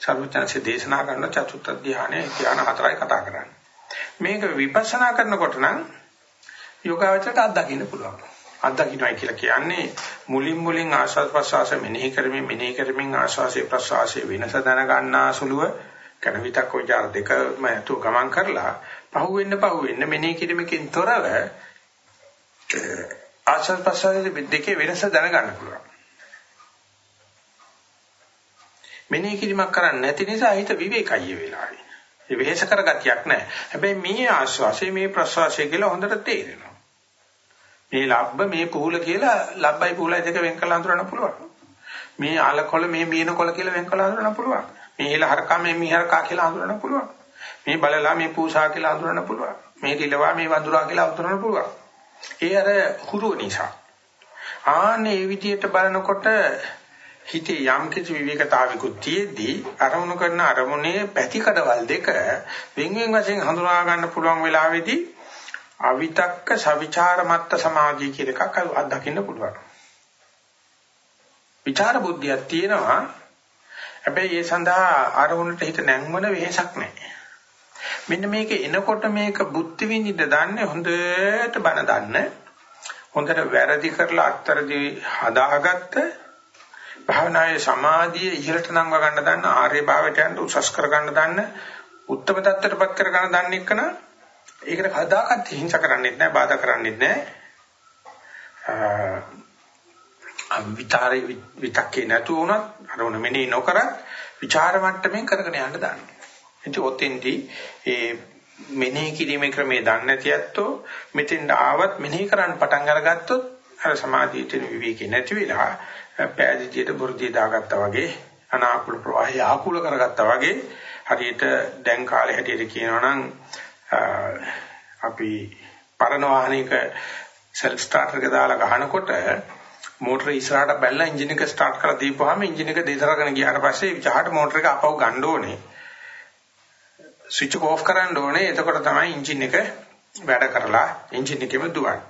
සර්වඥාන්සේ දේශනා කරන චතුත්ථ ධ්‍යානයේ ධ්‍යාන හතරයි කතා කරන්නේ. මේක විපස්සනා කරනකොට නම් යෝගාවචරයට අත්දකින්න පුළුවන්. අත්දකින්නයි කියලා කියන්නේ මුලින් මුලින් ආස්වාද ප්‍රසවාස මෙනෙහි කරමින් මෙනෙහි කරමින් ආස්වාසේ ප්‍රසවාසයේ වෙනස දැනගන්නා සුළුව කන විතක් විචාර දෙකම ඇතු ගමන් කරලා පහුවෙන්න පහුවෙන්න මෙනෙහි කිරීමකින් තොරව ආස්වාද ප්‍රසවාසයේ දෙකේ වෙනස දැනගන්න පුළුවන්. මෙනෙහි කිරීමක් කරන්නේ නැති නිසා හිත විවේකයි වෙලාවේ. ඒ වෙහෙස කරගතියක් නැහැ. හැබැයි මේ ආස්වාසේ මේ ප්‍රසවාසය කියලා හොඳට තේරෙනවා. මේ ලබ්බ මේ පුහුල කියලා ලබ්බයි පුහුලයි දෙක වෙන් කරලා හඳුනන්න පුළුවන්. මේ ආලකොළ මේ මීනකොළ කියලා වෙන් කරලා හඳුනන්න පුළුවන්. මේ හිල හරකා මේ මිහරකා කියලා හඳුනන්න පුළුවන්. මේ බලලා මේ පූසා කියලා හඳුනන්න පුළුවන්. මේ කිලවා මේ වඳුරා කියලා හඳුනන්න පුළුවන්. ඒ අර හුරු නිසා. ආන්නේ මේ විදිහට බලනකොට හිතේ යම් කිසි විවේකතාවිකුත් තියේදී අරමුණු කරන අරමුණේ පැතිකඩවල් දෙක වෙන් වෙන් වශයෙන් හඳුනා ගන්න පුළුවන් වෙලාවේදී අවිතක්ක සවිචාර මත්ත සමාධිය කියලා එකක් අත්දකින්න පුළුවන්. විචාර බුද්ධියක් තියෙනවා. හැබැයි ඒ සඳහා අරමුණට හිත නැංවන වෙහසක් නැහැ. මෙන්න මේක එනකොට මේක බුද්ධ විඳින්න දන්නේ හොඳට බන දන්න. හොඳට වැරදි කරලා අත්තරදී හදාගත්ත භාවනායේ සමාධිය ඉහළට නංව ගන්න දන්න ආර්ය භාවයට යන්න උසස් කර ගන්න දන්න උත්තම தත්තරපත් කර ගන්න දන්න එකන ඒකට කවදාකවත් හිංස කරන්නේත් නැහැ බාධා කරන්නේත් නැහැ විචාරේ විතක්කේ නැතු වුණත් අර උන මෙනේ නොකර විචාර මට්ටමින් කරගෙන යන්න දාන්න. එතකොට ඔතෙන්දී ඒ මෙනෙහි කිරීමේ ක්‍රමයේ දන්නේ නැති ඇත්තෝ මෙතෙන් ආවත් මෙනෙහි කරන්න පටන් අරගත්තොත් අර සමාධියට විවේකේ නැති වෙලා පෑදිතියට බොරදිය දාගත්තා වගේ අනාකූල ප්‍රවාහය ආකූල කරගත්තා වගේ හරියට දැන් කාලේ හැටියට කියනවා නම් අපි පරණ වාහනයක සෙල්ෆ් ස්ටාර්ටර් එක දාලා ගහනකොට මෝටර ඉස්සරහට බැලලා එන්ජින් එක ස්ටාර්ට් කරලා දීපුවාම එන්ජින් එක දෙතරගෙන ගියාට පස්සේ විචහට මෝටර එක අපව ගන්න ඕනේ. ස්විච් එක ඕෆ් කරන්න ඕනේ. එතකොට තමයි එන්ජින් එක වැඩ කරලා එන්ජින් එකෙම දුවන්නේ.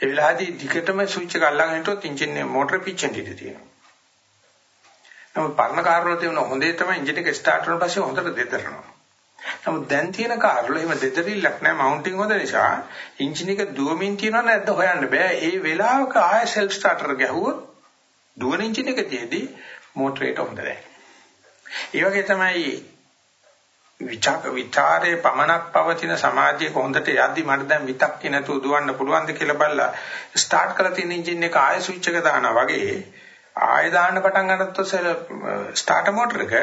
ඒ වෙලාවේදී දිගටම ස්විච් එක අල්ලගෙන හිටියොත් එන්ජින් එක මෝටර පිච්චෙන්න ඉඩ තියෙනවා. නමුත් පරණ කාර් වල තියෙන හොඳේ තමයි එන්ජින් එක ස්ටාර්ට් වුණාට පස්සේ හොඳට දෙදරනවා. නමුත් දැන් තියෙන කාර් වල එහෙම දෙදරිල්ලක් නැහැ මවුන්ටින් හොඳ නිසා එන්ජින් එක දුවමින් තියෙනව නැද්ද හොයන්න බෑ. ඒ වෙලාවක ආය සෙල්ෆ් ස්ටාර්ටර් ගැහුවොත් දුවන එන්ජින් එක තියේදී මෝටරේට හොඳ නැහැ. ඒ වගේ තමයි විචාක විචාරයේ පමනක් පවතින සමාජයක හොඳට යද්දි මට දැන් විතක්කේ නැතුව දුවන්න පුළුවන්ද කියලා බලලා ස්ටාර්ට් කරලා තියෙන එන්ජින් එක ආයෙ ස්විච් එක දානවා වගේ ආයෙ දාන්න පටන් ගන්නත් ස්ටාර්ටර් මෝටර එක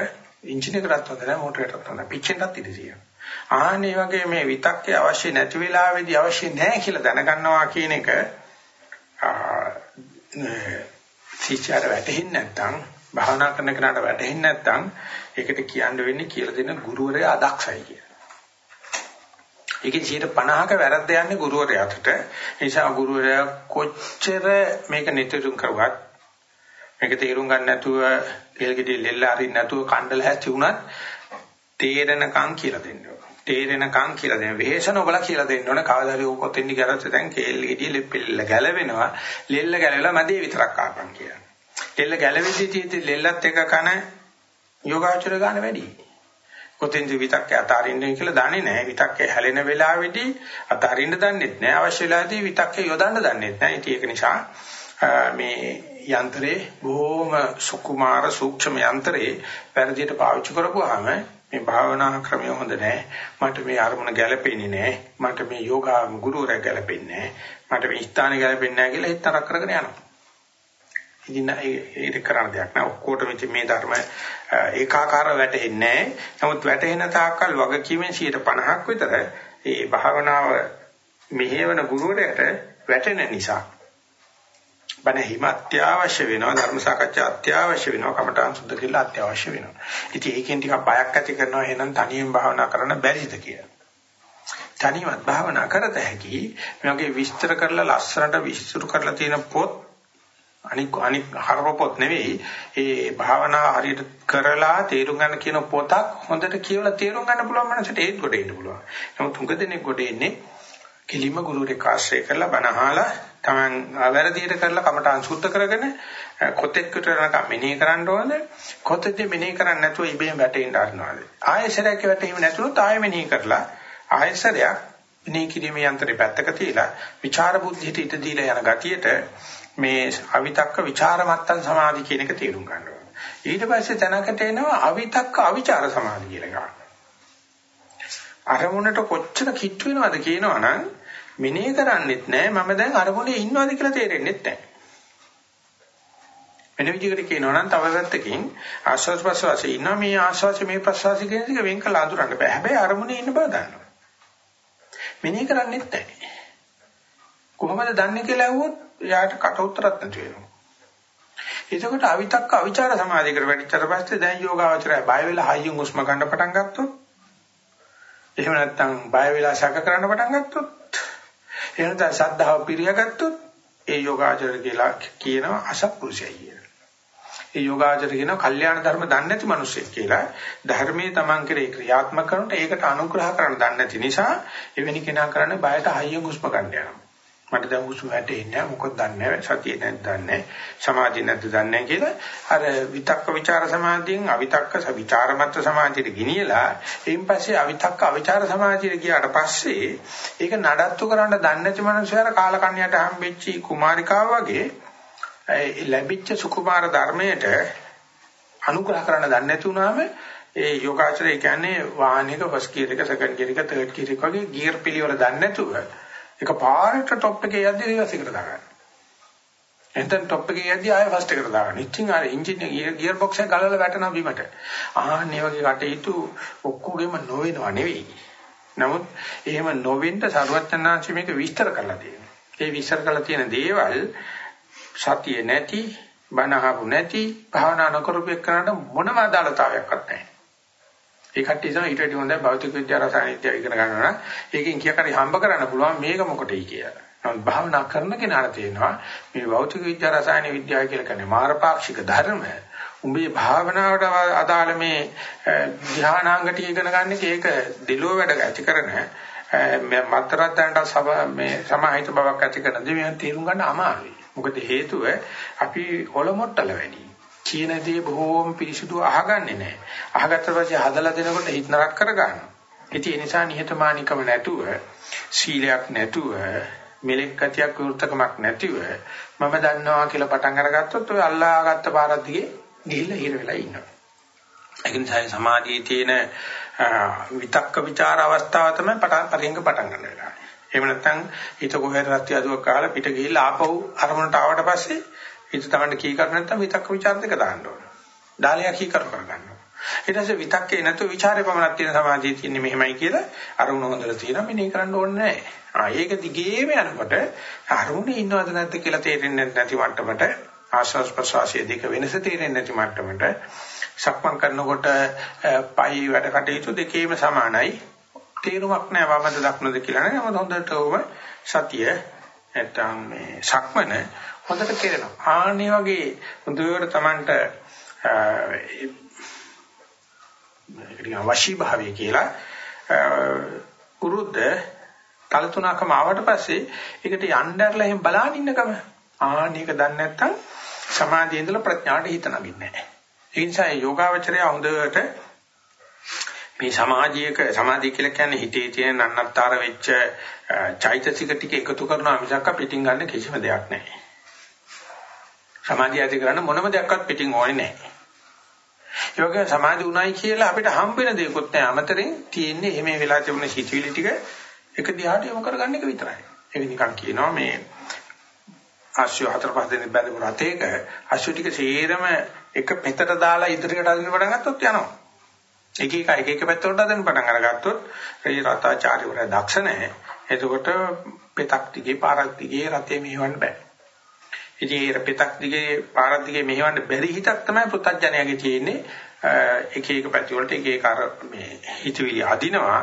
එන්ජින් එකටත් හොඳ නැහැ මෝටරයටත් හොඳ නැහැ පිච්චෙන්නත් ඉඩ තියෙනවා. ආන්නේ වගේ මේ විතක්කේ අවශ්‍ය නැති වෙලාවේදී අවශ්‍ය නැහැ කියලා දැනගන්නවා කියන එක සිචාර වැටෙන්නේ නැත්නම් භාවනා කරන කෙනාට වැටෙන්නේ නැත්නම් ඒකට කියන්න වෙන්නේ කියලා දෙන ගුරුවරයා අදක්ෂයි කියලා. ඒකේ 50ක වැරද්ද යන්නේ ගුරුවරයාට. ඒ නිසා ගුරුවරයා කොච්චර මේක නිතරුම් කරුවත් මේක තේරුම් ගන්න නැතුව තෙල් ගෙඩි ලෙල්ල අරින්න නැතුව කණ්ඩල හැච්චි වුණත් තේරෙනකම් කියලා දෙන්න ඕන. තේරෙනකන් කියලා දෙන්න. වෙහෙස නොබල කියලා දෙන්න ඕන. කවදාද ඕක ඔතෙන්දි කරත් දැන් කේල් ගෙඩිය ලෙප්පෙල්ල ගැලවෙනවා. ලෙල්ල ගැලවෙලා මැදේ විතරක් ආපන් කියලා. ලෙල්ල ගැලවෙද්දී තියෙද්දි ලෙල්ලත් එක කන යෝගාචර ගන්න වැඩි. කොතෙන්ද විතක්කේ අතාරින්න කියලා දන්නේ නැහැ. විතක්කේ හැලෙන වෙලාවේදී අතාරින්න දන්නෙත් නැහැ. අවශ්‍ය වෙලාවේදී විතක්කේ යොදන්න දන්නෙත් නැහැ. ඉතින් ඒක නිසා මේ යන්ත්‍රේ බොහොම සුකුමාර සූක්ෂම යන්ත්‍රේ පරිදියට පාවිච්චි කරපුවාම මේ භාවනා ක්‍රමය හොඳ නැහැ. මට මේ අරමුණ ගැලපෙන්නේ නැහැ. මට මේ යෝගා ගුරුවරයා ගැලපෙන්නේ නැහැ. මට මේ ස්ථාන ගැලපෙන්නේ නැහැ කියලා හිතතරක් කරගෙන යනවා. ඉතින් ඒක කරන්න දෙයක් නෑ. ඔක්කොටම මේ ධර්ම ඒකාකාරව වැටෙන්නේ නැහැ. නමුත් වැටෙන තාක්කල් වගකීමෙන් 50ක් විතර ඒ භාවනාව මෙහෙවන ගුරුවරයාට වැටෙන නිසා බණ හිම අත්‍යවශ්‍ය වෙනවා ධර්ම සාකච්ඡා අත්‍යවශ්‍ය වෙනවා කමඨාන් සුද්ධ කියලා අත්‍යවශ්‍ය වෙනවා. ඉතින් ඒකෙන් ටිකක් බයක් ඇති කරනවා එහෙනම් තනියෙන් භාවනා කරන්න බැරිද කියලා. තනියම භාවනා කරත හැකි මේ වගේ විස්තර කරලා ලස්සනට විස්තර කරලා තියෙන පොත් අනික් අනික් හරව පොත් නෙවෙයි. ඒ භාවනා හරියට කරලා තේරුම් ගන්න කියන පොතක් හොඳට කියවලා තේරුම් ගන්න පුළුවන් මනසට ඒත් කොට එන්න පුළුවන්. නමුත් උඟ දෙනෙක් කොට එන්නේ කිලිම ගුරුරෙක් ආශ්‍රය කරලා බණ අහලා Taman වැරදියට කරලා කමටහන් සුද්ධ කරගෙන කොතෙක් විතරනක මෙනෙහි කරන්න ඕනේ කොතෙද මෙනෙහි කරන්නේ නැතුව ඉබේම වැටෙන්න ආරනවාද ආයෙසරයක් වැටීම නැතුනොත් ආයෙ මෙනෙහි කරලා ආයෙසරයක් මෙනෙහි කිරීමේ යන්ත්‍රේ පැත්තක තියලා විචාර බුද්ධියට ඉට දීලා යන ගතියට මේ අවිතක්ක විචාර මත්තන් සමාධි කියන එක තේරුම් ගන්න ඕනේ ඊට පස්සේ තැනකට එනවා අවිතක්ක අවිචාර සමාධි කියලා ගන්න අරමුණට කොච්චර කිට්ටු වෙනවද කියනවනම් මෙනෙහි කරන්නෙත් නැහැ මම දැන් අරමුණේ ඉන්නවද කියලා තේරෙන්නෙත් නැහැ. වෙන විදිහකට කියනවා නම් තව පැත්තකින් ආශ්වාස ප්‍රශ්වාසයේ ඉන්න මේ ආශ්වාසය මේ ප්‍රශ්වාසය කියන එක වෙන් කළ අඳුරන්න බෑ. හැබැයි අරමුණේ ඉන්න බව දන්නවා. මෙනෙහි කරන්නෙත් නැහැ. කොහොමද දන්නේ කියලා ඇහුවොත් එයාට කට උතරක් නැති වෙනවා. එතකොට අවිතක්ක අවිචාර සමාධිය කර වැඩිච්චට පස්සේ දැන් යෝගාවචරය බය වෙලා හයියෙන් උස්ම ගන්න පටන් ගත්තොත් එහෙම නැත්නම් බය වෙලා ශක කරන්න පටන් ගත්තොත් එහෙනම් දැන් ශ්‍රද්ධාව පිරියගත්තොත් ඒ යෝගාචර කියලා කියනවා අසත්පුරුෂයයි කියලා. ඒ යෝගාචර කියනවා කල්යාණ ධර්ම දන්නේ නැති මිනිස්සෙක් කියලා. ධර්මයේ Taman කරේ ක්‍රියාත්මක කරනට ඒකට අනුග්‍රහ කරන්න දන්නේ නැති නිසා එවැනි කෙනා කරන්නේ බයට හයියෙන් හුස්ම ගන්න යනවා. මට දැන් හුස්ම වැටෙන්නේ නැහැ. මොකද දන්නේ නැහැ. සතිය නැද්ද දන්නේ සමාධිය නැද්ද දන්නේ කියලා අර විතක්ක ਵਿਚාර සමාධියෙන් අවිතක්ක විචාරමත් සමාධියට ගෙනියලා ඊයින් පස්සේ අවිතක්ක අවිචාර සමාධියට ගියාට පස්සේ ඒක නඩත්තු කරන්න දන්නේ නැති මනුස්සයර කාලකන්‍යයට හම්බෙච්චි කුමාරිකාව වගේ ලැබිච්ච සුකුමාර ධර්මයට අනුග්‍රහ කරන්න දන්නේ නැති වුණාම ඒ යෝගාචරය කියන්නේ වාහනික ෆස්ට් ගියර් එක සෙකන්ඩ් ගියර් එක තර්ඩ් ගියර් එක වගේ ගියර් පිළිවෙල දන්නේ නැතුව ඒක පාරට টොප් එකේ යද්දි රිවර්ස් එකට දාගන්න. එතෙන් টොප් එකේ යද්දි ආයෙ ෆස්ට් එකට දාගන්න. ඉතින් අර එන්ජින් එක ගියර් බොක්ස් එක ගලවලා වැටෙනවා බිමට. ආන්නේ වගේ කටයුතු ඔක්කොගෙම නොවෙනව නෙවෙයි. නමුත් එහෙම නොවෙන්න සරුවචනාංශ මේක විස්තර කරලා තියෙනවා. ඒ විස්තර කරලා තියෙන දේවල් සතිය නැති, බනහපු නැති, භාවනා නොකරපු එක්කනට මොනම අදාළතාවයක්වත් නැහැ. ඒ කට්ටිය තමයි ඊට වඩා හොඳයි භෞතික විද්‍යාව රසායන විද්‍යාව ඉගෙන ගන්නවා නම් ඒකෙන් කියක් හරි හම්බ කරන්න පුළුවන් මේක මොකටයි කියලා. නමුත් භාවනා කරන කෙනාට තේනවා මේ භෞතික විද්‍යාව රසායන විද්‍යාව කියලා කියන්නේ මාරපාක්ෂික ධර්ම. උඹේ භාවනාවට අදාළ මේ ධානාංග ටික ඉගෙන ගන්න එක ඒක දිලෝ වැඩ ඇති කරන මතරත්තන්ට සබ මේ සමාහිත බවක් ඇති කරන දේ මේ තේරුම් ගන්න අමාරුයි. මොකද හේතුව අපි ඔලොමොට්ටල වැඩි. කියන දේ බොහෝම පිරිසිදු අහගන්නේ නැහැ. අහගත්ත පස්සේ හදලා දෙනකොට හිත නරක කරගන්නවා. ඉතින් ඒ නිසා නිහතමානීකම නැතුව, සීලයක් නැතුව, මෙලෙක් කතියක් වෘත්තකමක් නැතිව මම දන්නවා කියලා පටන් අරගත්තොත් ඔය අල්ලාහගත්ත පාරක් දිගේ ගිහිල්ලා හිර වෙලා ඉන්නවා. ඒ නිසා සමාධියේ තියෙන විතක්ක ਵਿਚාර අවස්ථාව තමයි පටන් පරිංග පටන් ගන්න වෙලාව. එහෙම නැත්නම් හිත කොහෙද රත්ය අදුවක් කාලා පිට ගිහිල්ලා ආපහු අරමුණට ආවට පස්සේ හිත තමන්න කී කර නැත්නම් විතක්ක ਵਿਚාර දෙක දාන්න ඕන. ඩාලයා කී කර කර ගන්න ඕන. ඊට පස්සේ විතක්කේ නැතුව ਵਿਚාරේ පමණක් තියෙන සමාධිය තියෙන්නේ මෙහෙමයි කියලා අරමුණ හොඳට තියෙනවා මෙනේ කරන්න ඕනේ නැහැ. ආ ඒක දිගේම යනකොට අරමුණේ ඉන්නවද නැද්ද කියලා තේරෙන්නේ නැති මට්ටමට ආශ්වාස ප්‍රශ්වාසයේ දෙක වෙනස තේරෙන්නේ නැති මට්ටමට සක්මන් කරනකොට පයි වැඩ කටයුතු දෙකේම සමානයි. තේරුමක් නැහැ වමද දක්නද කියලා නේද? හොඳටම සතිය නැත්තම් මේ සක්මන හොඳට කෙරෙනවා. ආන්නේ වගේ හොඳට Tamanට ඒකට වශී භාවය කියලා උරුද්ද තල තුනකම ආවට පස්සේ ඒකට යnderලා එහෙම බලාගෙන ඉන්නකම ආන්න ඒක දන්නේ නැත්නම් සමාධියේ ඉඳලා ප්‍රඥාට හිත නගින්නේ නැහැ. ඒ නිසා යෝගාවචරය හොඳට මේ සමාජයක සමාධිය කියලා කියන්නේ හිතේ තියෙන නන්නත්තර වෙච්ච චෛතසික ටික එකතු කරනවා මිසක් පිටින් ගන්න කිසිම දෙයක් නැහැ. සමාධිය ඇති කරන්න මොනම දෙයක්වත් පිටින් ඕනේ නැහැ. ඒ වගේම සමාධි උනායි කියලා අපිට හම්බ වෙන දේකුත් නැහැ. අමතරින් තියෙන්නේ එහෙම වෙලා තිබුණ සිතුවිලි ටික එක දිහාට යොමු කරගන්න එක විතරයි. ඒක නිකන් කියනවා මේ ආශ්‍ය හතර පහ දෙනෙක් බැලපු රතේක ආශ්‍ය ටික සේරම එක පෙතට දාලා ඉදිරියට අදින්න පටන් ගත්තොත් යනවා. එක එක එක එක පැත්තකට අදින්න පටන් අරගත්තොත් ඒ රතාචාර්යවරයා දක්ෂ නැහැ. එතකොට පෙතක් දිගේ පාරක් දිගේ රතේ මෙහෙවන්න බෑ. ඉතින් ඒ පෙතක් දිගේ පාරක් දිගේ මෙහෙවන්න බැරි හිතක් තමයි පුත්තජනයාගේ තියෙන්නේ. එක එක පැති වලට එක එක අර මේ හිතවිලි අදිනවා.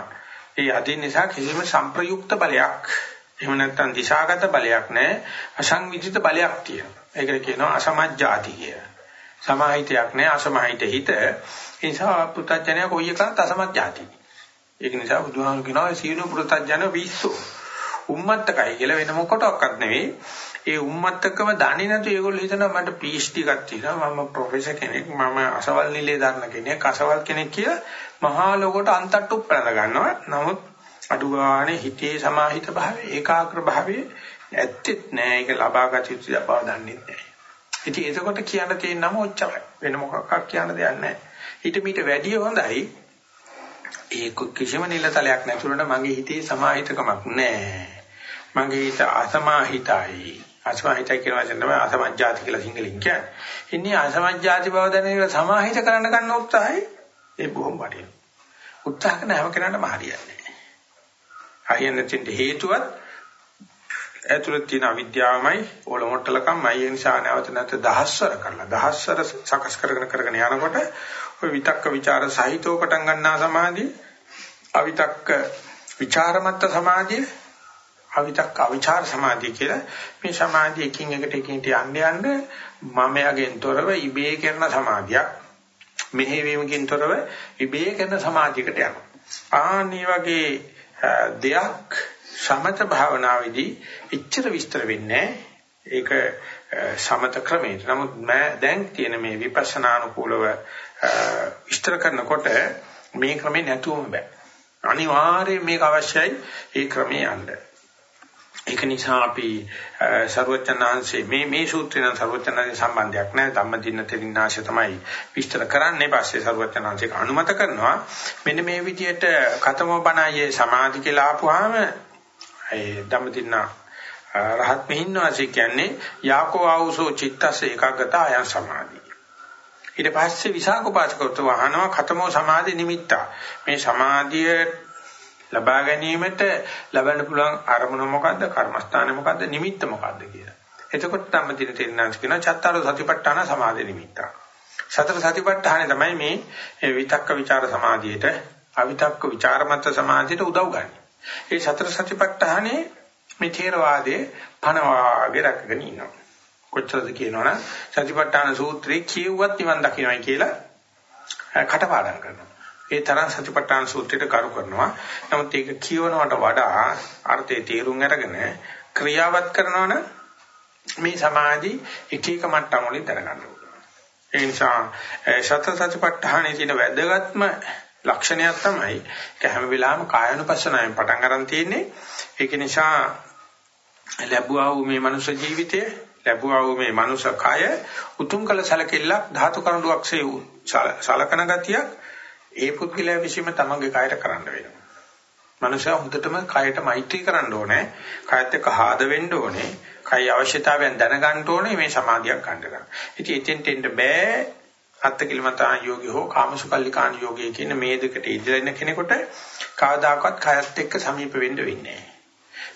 ඒ අදින නිසා කිසිම සංප්‍රයුක්ත බලයක් එහෙම නැත්නම් දිශාගත බලයක් නැහැ. අසංවිධිත බලයක් තියෙනවා. ඒකට කියනවා අසමජ්ජාති කියලා. සමාහිතයක් නැහැ අසමාහිත හිත. ඒ නිසා පුත්තජනයා කොයි එකකට අසමජ්ජාති. ඒක නිසා බුදුහාමුදුරුවෝ කියනවා සීල පුත්තජන විස්සෝ. උම්මත්තකයි කියලා වෙන මොකටවත් නෙවෙයි. ඒ උම්මත්තකම දන්නේ නැතු ඒගොල්ලෝ හිතනවා මට PhD එකක් තියෙනවා මම ප්‍රොෆෙසර් කෙනෙක් මම අසවල් නිලේ දන්න කෙනෙක් අසවල් කෙනෙක් කියලා මහා ලෝකයට අන්තට්ටු පැන ගන්නවා. නමුත් අඩු ගානේ හිතේ සමාහිත භාවය ඒකාග්‍ර භාවය ඇත්තෙත් නෑ. ඒක ලබාගත යුතු බව දන්නේ නෑ. ඉතින් එතකොට කියන්න තියෙන නම ඔච්චරයි. වෙන මොකක්වත් කියන්න දෙයක් නෑ. ඊට මීට වැඩිය හොඳයි. ඒ කිසිම නිලතලයක් නැතුණට මගේ හිතේ සමාහිතකමක් නෑ. මගේ හිත අසමාහිතයි. අසමහිතයි කියන වචන තමයි අසමජ්ජාති කියලා සිංහලෙන් කියන්නේ. ඉන්නේ අසමජ්ජාති බව දැනගෙන සමාහිත කරන්න ගන්න උත්සාහය ඒ බොහොම වටිනවා. උත්සාහ කරන හැම කෙනාටම හරියන්නේ නැහැ. හරියන්නේ නැති හේතුවත් ඇතුළත තියෙන අවිද්‍යාවමයි ඕලොමොට්ටලකමයි ඒ නිසා නැවත නැවත දහස්වර කරලා දහස්වර සකස් කරගෙන කරගෙන යනකොට ওই විතක්ක ਵਿਚාර සහිතව පටන් ගන්නා සමාධිය අවිතක්ක ਵਿਚාරමත්ත සමාධිය අවිතක් අවිචාර සමාධිය කියලා. මේ සමාධිය එකින් එකට එකින් යන්න යන්න මමයාගෙන් තොරව ඉබේ කරන සමාධියක් මෙහෙවීමකින් තොරව ඉබේ කරන සමාධියකට යනවා. ආනි වගේ දෙයක් සමත භාවනාවේදී එච්චර විස්තර වෙන්නේ ඒක සමත ක්‍රමයට. නමුත් මම දැන් තියෙන මේ විපස්සනානුකූලව විස්තර කරනකොට මේ ක්‍රමේ නැතුවම බෑ. අනිවාර්යයෙන් මේක අවශ්‍යයි ඒ ක්‍රමේ යන්න. ඒක නිසා අපි ਸਰවචනාංශේ මේ මේ සූත්‍රේ නම් ਸਰවචනාංශේ සම්බන්ධයක් නැහැ. ධම්මදින්න තෙලින්නාශය තමයි විස්තර කරන්නේ. පස්සේ ਸਰවචනාංශේ අනුමත කරනවා. මෙන්න මේ විදිහට කතම බණයේ සමාධි කියලා ආපුවාම ඒ ධම්මදින්න රහත් මෙහින්නාශේ කියන්නේ යාකෝ ආවුසෝ චිත්තස ඒකාගත ආයන් සමාධි. ඊට පස්සේ විසාකෝපාසකත්ව වහනවා කතමෝ සමාධි නිමිත්තා. මේ සමාධියේ ලබා ගැනීමට ලබන්න පුළුවන් අරමුණ මොකද්ද? කර්මස්ථානය මොකද්ද? නිමිත්ත මොකද්ද කියලා. එතකොට තමයි දින තෙන්නස් කියන චත්තර සතිපට්ඨාන සමාධි නිමිත්ත. සතර සතිපට්ඨානේ තමයි මේ විතක්ක ਵਿਚාර සමාධියට, අවිතක්ක ਵਿਚාර මත සමාධියට උදව් ගන්න. ඒ සතර සතිපට්ඨානේ මේ ථේරවාදයේ පනවාගේ රැකගෙන ඉන්නවා. කොච්චරද කියනවනම් සතිපට්ඨාන සූත්‍රයේ කියුවත් නිවන් දකින්නයි කියලා කටපාඩම් කරනවා. ඒ තරම් සතිපට්ඨාන සූත්‍රයට කරු කරනවා. නමුත් ඒක කියවනවට වඩා අර්ථයේ තේරුම් අරගෙන ක්‍රියාවත් කරනවනම් මේ සමාධි එක එක මට්ටම් වලින් දැනගන්න ඕනේ. ඒ නිසා සතර සතිපට්ඨානයේ තියෙන වැදගත්ම ලක්ෂණයක් තමයි ඒක හැම වෙලාවෙම කායानुපස්සනාවෙන් පටන් ගන්න තියෙන්නේ. ඒක නිසා ලැබුවා වූ මේ මනුෂ්‍ය ජීවිතය ලැබුවා වූ මේ මනුෂ්‍ය කය උතුම් කළ සැලකිල්ලක් ධාතු කරඬුවක්සේ සලකන ගතියක් ඒ පුද්ගලයා විසීම තමන්ගේ කයට කරන්න වෙනවා. මනුෂයා හොඳටම කයට මෛත්‍රී කරන්න ඕනේ. කයත් එක්ක ආද වෙන්න ඕනේ. කයි අවශ්‍යතාවයන් දැනගන්න ඕනේ මේ සමාධියක් ගන්න ගන්න. ඉතින් එතෙන් තෙන්න බෑ අත්තිකිලමතාන් යෝගී හෝ කාමසුකල්ලිකාන යෝගී කියන මේ දෙකට ඉඳලා ඉන්න කෙනෙකුට කවදාකවත් කයත් එක්ක සමීප වෙන්න වෙන්නේ නැහැ.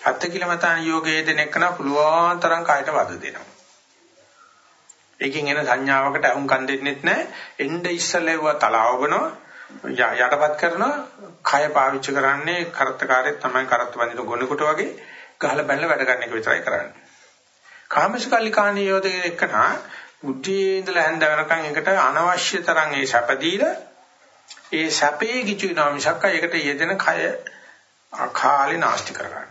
අත්තිකිලමතාන් යෝගයේ දෙන එකන පුළුවන් තරම් කයට වද දෙනවා. ඒකෙන් එන සංඥාවකට අහුම්කම් දෙන්නෙත් නැහැ. එnde ඉස්සලෙව තලාවබනවා යටපත් කරනවා කය පාවිච්චි කරන්නේ කරත්තකාරයෙක් තමයි කරත්ත බඳින ගොනුකට වගේ ගහලා බැලලා වැඩ ගන්න එක විතරයි කරන්නේ. කාමසුකල්ලිකාණී යෝධයේ එක්කනා බුද්ධියේ ඉඳලා හැඳ වෙනකන් එකට අනවශ්‍ය තරම් ඒ සැප දීලා ඒ සැපේ කිචු වෙනවා මිසක් ඒකට යෙදෙන කය අකාලේ නාස්ති කරගන්න.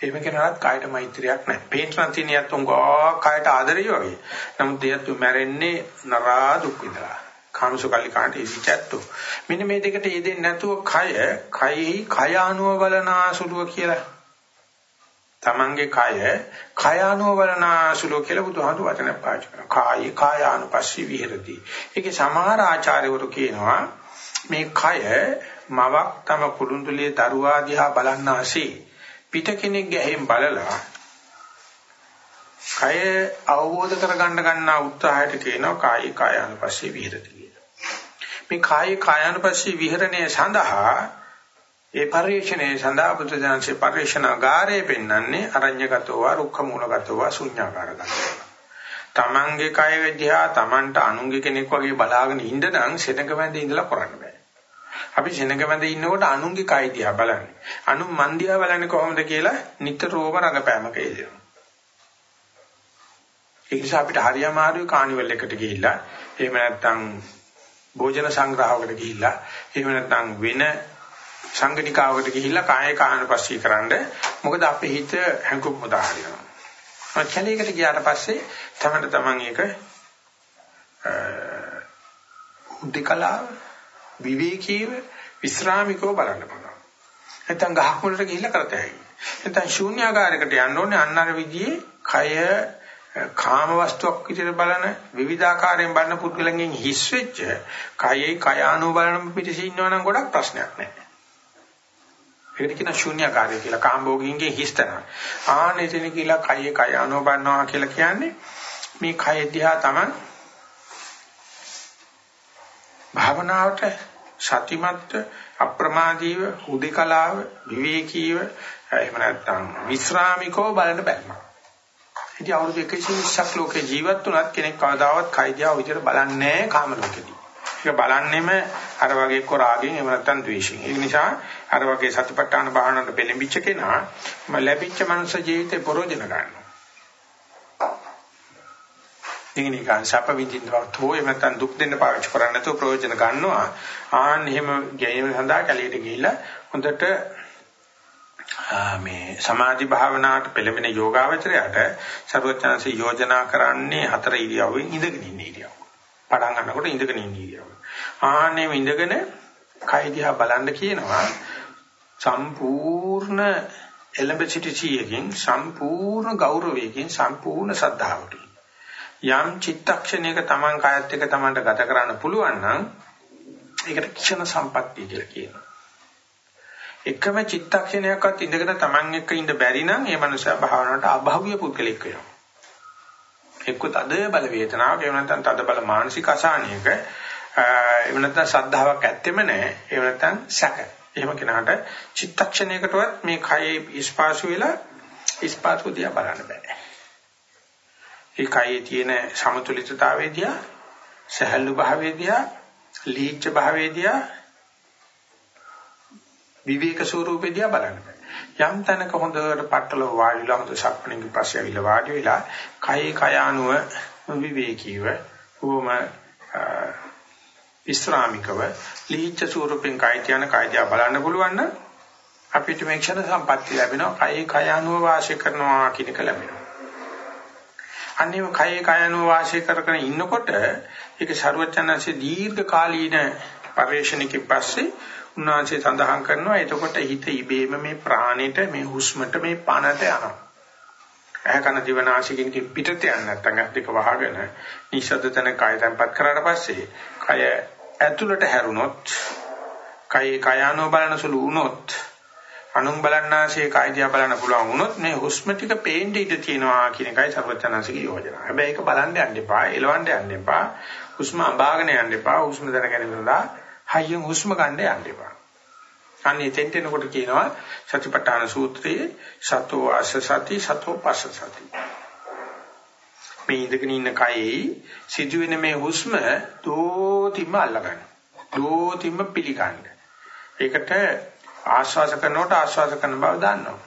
එහෙම කෙනාට කායට මෛත්‍රියක් නැහැ. පේන්න නම් තියෙන යත් උංගා කායට ආදරය වගේ. නමුත් එයත් මැරෙන්නේ නරා දුක් විඳලා. කාමසුකල්ලි කාට ඉසිචැට්ටු. මෙන්න මේ දෙකට යෙදෙන්නේ නැතුව කය, කයෙහි කය අනුව බලනාසුලුව කියලා. තමන්ගේ කය, කය අනුව බලනාසුලුව කියලා බුදුහාමුදුර වචන පාවිච්චි කරනවා. කායි කායානුපස්සී විහෙරති. ඒකේ සමහර ආචාර්යවරු කියනවා මේ කය මවක් තම කුළුඳුලේ දරුවා දිහා බලන්නාසේ පිට කෙනෙක් ගැහෙන් බලලා කය අවබෝධ කරගන්න ගන්නා උත්සාහයට කියනවා කායි කායानुපස්සී විහෙරති කියලා. මේ කායි කායानुපස්සී විහෙරණය සඳහා ඒ පරිශ්‍රණය සඳහා බුදුදහමේ පරිශ්‍රණාගාරයේ පෙන්වන්නේ අරඤ්‍යගතව රුක්ඛ මූලගතව ශුන්‍යාකාරගතව. තමන්ගේ කය විද්‍යා තමන්ට අනුන්ගේ කෙනෙක් වගේ බලාගෙන ඉන්න නම් සෙනඟ මැද ඉඳලා කරන්න බෑ. අපි සෙනඟ මැද ඉන්නකොට අනුන්ගේ කය දිහා බලන්නේ. අනුන් මන් දිහා බලන්නේ කොහොමද කියලා නිතරම රඟපෑමක යෙදෙනවා. ඒ නිසා අපිට හරියමාරුයි කානිවල් එකට ගිහිල්ලා එහෙම නැත්නම් භෝජන සංග්‍රහවකට ගිහිල්ලා එහෙම නැත්නම් වෙන සංගණිකාවකට ගිහිල්ලා කාය කායනපස්සී කරන්න මොකද අපේ හිත හැඟුම් උදාහරිනවා. මචලයකට ගියාට පස්සේ තමයි තමන් ඒක උද්දකලාව විවේකීව විස්රාමිකව බලන්න පුළුවන්. නැත්නම් ගහක් මුලට ගිහිල්ලා කරත හැකියි. නැත්නම් ශූන්‍යාකාරයකට යන්න ඕනේ අන්න අර විදිහේ කය කාම වස්තුවක් විදිහට බලන විවිධාකාරයෙන් බලන පුද්ගලයන්ගෙන් හිස් වෙච්ච කයේ කයානෝ බලන පිටිසි ඉන්නවා නම් ගොඩක් ප්‍රශ්නයක් නැහැ. ඒකට කියන ශූන්‍යකාරය කියලා කාම්භෝගින්ගේ හිස්තන. ආන එතන කියලා කයේ කයානෝ බලනවා කියලා කියන්නේ මේ කය දිහා තමයි භාවනාවට සතිමත්ව අප්‍රමාදීව හුදේකලාව විවේකීව එහෙම නැත්නම් විස්රාමිකව බලන්න බැහැ. ඉතින් අවුරුදු 120ක් ලෝකේ ජීවත් වුණත් කෙනෙක් කවදාවත් කයිදියා විදිහට බලන්නේ නැහැ කාම ලෝකෙදී. ඒක බලන්නෙම අර වගේ එක්ක රාගෙන් එහෙම නැත්නම් ද්වේෂයෙන්. ඒ නිසා අර වගේ සතිපට්ඨාන භාවනාවට පෙළඹිච්ච කෙනා ලැබිච්ච මනුෂ්‍ය ජීවිතේ ප්‍රයෝජන ගන්නවා. ඉතින් නිකන් සැප විඳින්නවත් හෝ එහෙම නැත්නම් දුක් දෙන්න පාවිච්චි කරන්නේ නැතුව ප්‍රයෝජන ගන්නවා. ආන් එහෙම ගැනීම සඳහා කැලියට ගිහිල්ලා හොඳට මේ සමාධි භාවනාවට පෙළඹෙන යෝගාවචරයට ਸਰවඥාන්සේ යෝජනා කරන්නේ හතර ඉරියව්වෙන් ඉඳගෙන ඉන්න ඉරියව්ව. පටන් ගන්නකොට ඉඳගෙන ඉන්න ඉරියව්ව. ආන්නේ ඉඳගෙන කය දිහා බලන්න කියනවා සම්පූර්ණ එලඹ සිටි සියකින් සම්පූර්ණ ගෞරවයකින් සම්පූර්ණ ශ්‍රද්ධාවකින් යම් චිත්තක්ෂණයක Taman කායත් එක්ක Tamanට ගත කරන්න පුළුවන් නම් ඒකට ක්ෂණ සම්පත්තිය කියලා කියනවා. එකම චිත්තක්ෂණයක්වත් ඉඳගෙන Taman එක්ක ඉඳ බැරි නම් ඒ මනුස්සයා භාවනාවට අභාව්‍ය පුද්ගලෙක් වෙනවා. එක්ක තද බල වේදනාවක් එහෙම නැත්නම් තද බල මානසික අසහනයක එහෙම නැත්නම් සද්ධාාවක් ඇත්තෙම නැහැ. එහෙම නැත්නම් සැක. එහෙම කෙනාට චිත්තක්ෂණයකටවත් මේ කයේ ස්පාසු වෙලා ස්පාසු දිහා බලන්න බෑ. ඒ කයේ තියෙන සමතුලිතතාවයේදී සහැල්ලු භාවයේදී ලීච්ඡ භාවයේදී විවේක ස්වරූපෙදී බලන්න යම් තැනක හොඳට පట్టල වාඩිලා හොඳ සක්මණේක පස්සේ අවිල වාඩි වෙලා කයේ කයානුව විවේකීව කොහොම විස්රාමිකව ලීච්ඡ ස්වරූපෙන් කය කියන කයදියා බලන්න පුළුවන් නම් අපිට මේ ක්ෂණ සම්පත්තිය ලැබෙනවා. කයේ කයානුව වාසය කරනවා කියන එක ලැබෙනවා. අන්නේම කයේ කයano වාසය කරගෙන ඉන්නකොට ඒක ਸਰවචනanse දීර්ඝ කාලීන පරිශ්‍රණයකින් පස්සේ උන්වහන්සේ සඳහන් කරනවා එතකොට හිත ඉබේම මේ ප්‍රාණයට මේ හුස්මට මේ පනට යනවා. ඇහැකන දිවනාශිකින් පිටට යන්නේ නැත්නම් අද්දික වහගෙන නිශ්ශබ්ද තැන කය තැම්පත් කරාට පස්සේ කය ඇතුළට හැරුණොත් කයේ කයano බලන සුළු වුණොත් අනුන් බලන්නාසේ කාය දිහා බලන්න පුළුවන් වුණොත් මේ හුස්ම ටික පේන්න ඉඩ තියෙනවා කියන එකයි සර්වඥාන්සේගේ යෝජනාව. හැබැයි ඒක බලන්න යන්න එපා, එලවන්න යන්න එපා. හුස්ම අඹාගෙන යන්න එපා. හුස්ම දැනගැනීම සඳහා හයියෙන් හුස්ම ගන්න යන්න එපා. අන්නේ තෙන්ට එනකොට කියනවා සතිපට්ඨාන සූත්‍රයේ සතෝ අස්ස සති සතෝ පස්ස සති. මේ ඉඳගෙන ඉන්න කයෙහි සිදුවෙන මේ හුස්ම දෝතිම අල්ලගන්න. දෝතිම පිළිගන්න. ඒකට ආශ්වාස කරනකොට ආශ්වාස කරන බව දන්නවා.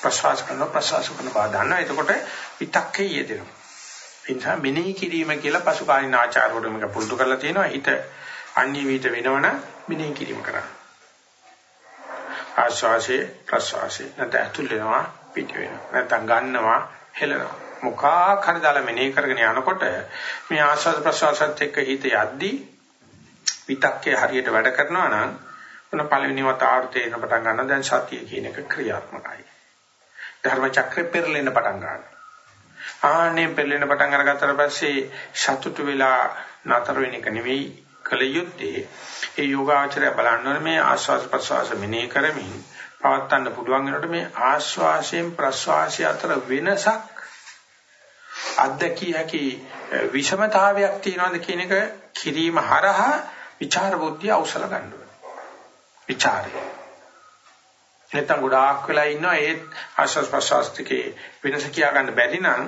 ප්‍රශ්වාස කරනකොට ප්‍රශ්වාස කරන බව දන්නවා. එතකොට විතක්කේ යෙදෙනවා. ඒ නිසා මෙනෙහි කිරීම කියලා පසුකාලීන ආචාර්යවරු මේක පුරුදු කරලා තියෙනවා. හිත අන්‍යවිත වෙනවනම් මෙනෙහි කිරීම කරන්න. ආශ්වාසයේ ප්‍රශ්වාසයේ නැත්නම් ඇතුල් වෙනවා පිට වෙනවා. නැත්නම් ගන්නවා හෙලනවා. මුඛා කර දාලා මෙනෙහි කරගෙන යනකොට මේ ආශ්වාස ප්‍රශ්වාසත් එක්ක හිත යද්දී විතක්කේ හරියට වැඩ කරනවා නම් මොන පළවෙනි වතාවට තේරෙන පටන් ගන්න දැන් සතිය කියන එක ක්‍රියාත්මකයි. ධර්ම චක්‍රේ පෙරලෙන්න පටන් ගන්නවා. ආනේ පෙරලෙන්න පටන් අරගත්තට පස්සේ සතුටු වෙලා නතර වෙන එක නෙවෙයි කල යුත්තේ ඒ යෝගාචරය බලන්න මේ ආස්වාද ප්‍රසවාස මෙනෙහි කරමින් පවත්වන්න පුළුවන් වෙනකොට මේ ආස්වාසයෙන් ප්‍රසවාසය අතර වෙනසක් අද්දකිය හැකි විෂමතාවයක් තියෙනවද කියන එක කිරීම හරහා විචාර බුද්ධිය අවසල ගන්න ඕනේ. විචාරය. නැත්තම් ගොඩාක් වෙලා ඉන්නවා ඒ ආස්වාද ප්‍රසවාස දෙකේ වෙනස කියා ගන්න බැරි නම්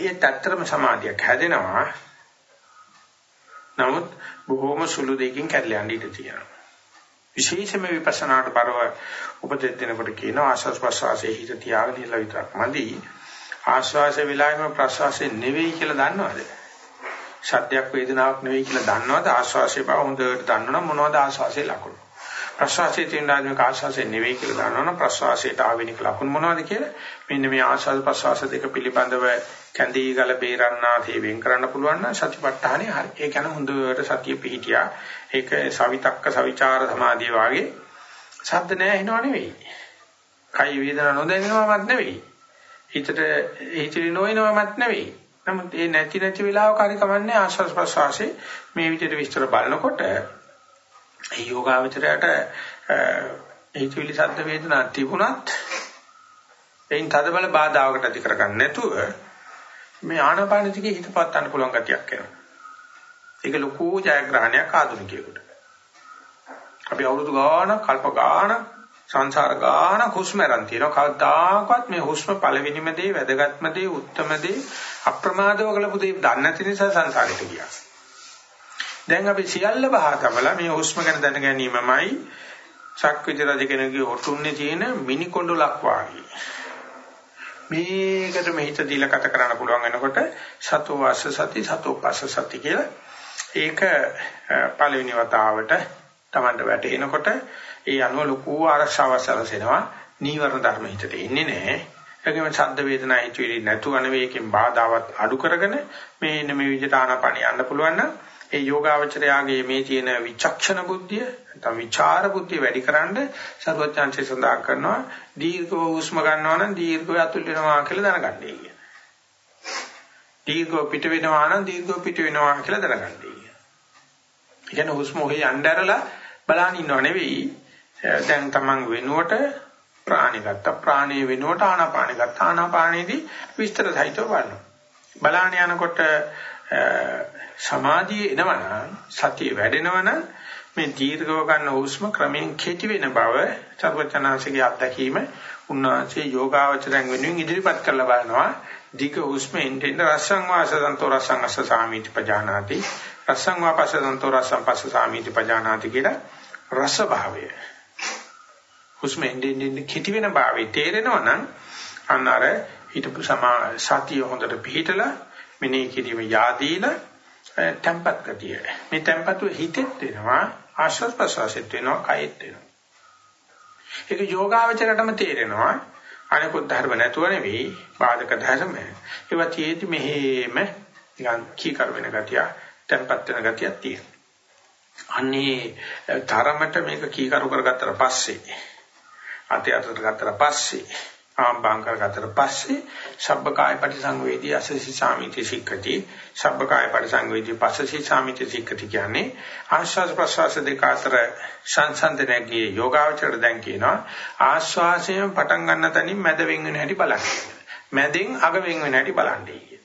ඒත් ඇත්තටම සමාධියක් හැදෙනවා. නමුත් බොහොම සුළු දෙයකින් කැඩලා යන්න ඉඩ තියෙනවා. විශේෂම විපස්සනාට බරව උපදෙස් දෙනකොට කියනවා ආශ්වාස ප්‍රශ්වාසයේ හිත තියාගෙන ඉන්න විතරක් මදි. ආශ්වාස විලායම ප්‍රශ්වාසයේ නෙවෙයි කියලා දන්නවද? සත්‍යයක් වේදනාවක් නෙවෙයි කියලා දන්නවද? ආශ්වාසයේ බව හොඳට දන්නවනම් මොනවද ආශ්වාසයේ ලක්ෂණ? ප්‍රශ්වාසයේ තියෙන ආත්මික ආශ්වාසයේ නෙවෙයි කියලා දන්නවනම් ප්‍රශ්වාසයට ආවෙනික ලක්ෂණ මොනවද කියලා මෙන්න මේ ආශ්වාස ප්‍රශ්වාස දෙක පිළිබඳව කැඳී ගල බේරන්නාසේ වෙන් කරන්න පුළුවන් නම් සතිපට්ඨානෙ හරි. ඒ කියන්නේ හොඳට සතිය පිහිටියා. ඒක සවිතක්ක සවිචාර සමාධිය වාගේ ශබ්ද නැහැ එනව නෙවෙයි. කයි වේදනා නොදැනෙනවමත් නෙවෙයි. හිතට හිතේ නොයනවමත් නෙවෙයි. නමුත් ඒ නැති නැති වෙලාවක හරි කමන්නේ ආශ්වාස ප්‍රශ්වාසයේ මේ විදිහට විස්තර බලනකොට ඒ යෝගාවචරයට හිතවිලි ශබ්ද වේදනා තිබුණත් එයින් තදබල බාධාවකට ඇති කරගන්න නැතුව මේ ආනාපාන දිගේ හිත පවත්වන්න පුළුවන් ගතියක් එනවා. ඒක ලොකු ජයග්‍රහණයක් ආධුනිකයෙකුට. අපි අවුරුදු ගාණක් කල්ප ගාණක් සංසාර ගාණක් හුස්ම ගන්න තියෙනවා. කවදාකවත් මේ හුස්ම පළවෙනිම දේ, වැදගත්ම දේ, උත්තරම දේ අප්‍රමාදව කළපු දේ දන්නේ නැති නිසා සංසාරයට ගියා. දැන් අපි සියල්ල බහා තබලා මේ හුස්ම ගැන දැන ගැනීමමයි ශක්විති රජ කෙනෙකුගේ ඔටුන්නේ තියෙන මිනි කොණ්ඩලක් වාගේ. මේකට මෙහිත දීලා කත කරන්න පුළුවන් වෙනකොට සතෝ වාස සති සතෝ පස්ස සති කියලා ඒක පළවෙනි වතාවට Tamanට වැටෙනකොට ඒ අනුව ලොකු ආරක්ෂාවක් සැලසෙනවා නීවරණ ධර්ම හිතට එන්නේ නැහැ ඒකම ශබ්ද වේදනා හිතවිලි නැතුව නෙවෙයිකින් බාධාවත් අඩු කරගෙන මේ මේ විදිහට ආනාපානිය යන්න පුළුවන් නම් ඒ යෝගාවචරයාගේ මේ තියෙන විචක්ෂණ බුද්ධිය නැත්නම් විචාර බුද්ධිය වැඩිකරනද සර්වඥාන්සේ සඳහන් කරනවා දීර්ඝව හුස්ම ගන්නවා නම් දීර්ඝව අතුල් වෙනවා කියලා දැනගන්නයි කියන. දීර්ඝව පිට වෙනවා නම් දීර්ඝව පිට වෙනවා කියලා දැනගන්නයි කියන. ඒ කියන්නේ හුස්ම ඔහේ යnderලා බලන් ඉන්නව නෙවෙයි දැන් තමන් වෙනුවට ප්‍රාණි ගත්ත ප්‍රාණී වෙනුවට ආනාපානි ගත්ත ආනාපානීදී විස්තර සහිතව බලනවා. බලාන යනකොට සමාධිය එනවනම් සතිය වැඩෙනවනම් මේ දීර්ඝව ගන්න හුස්ම ක්‍රමෙන් කෙටි වෙන බව චර්වචනාංශගේ අත්දැකීම උන්වහන්සේ යෝගාවචරයන් වෙනුවෙන් ඉදිරිපත් කරලා බලනවා. දීක හුස්ම එන්ටෙන් රසං වාසසන්තෝ රසං අස්ස සාමීති පජානාති. රසං වාපසසන්තෝ රසං පස්ස සාමීති පජානාති කියලා රස භාවය. හුස්ම එන්ටෙන් කෙටි වෙන භාවය තේරෙනවනම් අන්නර හිතපු සමා සතිය හොඳට පිහිටලා මෙනෙහි කිරීම yaadීලා tempat ගතිය. මේ tempatuව හිතෙත් වෙනවා ආශ්වාස ප්‍රශ්වාසෙත් වෙනවා කයෙත් වෙනවා. ඒක යෝගාවචරයටම තේරෙනවා අනිකුත් ධර්ම නැතුව නෙවෙයි බාධක ධර්ම. ඒවා තියෙදි මෙහෙම නිකන් කීකර වෙන ගතිය, tempat වෙන ගතියක් තියෙනවා. අන්නේ තරමට මේක කීකරු කරගත්තට පස්සේ අතේ අතට ගත්තට පස්සේ ආම්බං කරගත්තට පස්සේ සබ්බකාය පරිසංවේදී අසසි සාමිති සික්කති සබ්බකාය පරිසංවේදී පස්සසි සාමිති සික්කති කියන්නේ ආශ්වාස ප්‍රශ්වාස දෙක අතර සංසන්දනයේ යෝගාවචර දැන් කියනවා ආශ්වාසයෙන් පටන් ගන්න තැනින් මැද වෙන් වෙන හැටි බලන්න. මැදෙන් අග වෙන් වෙන හැටි බලන්නේ කියන.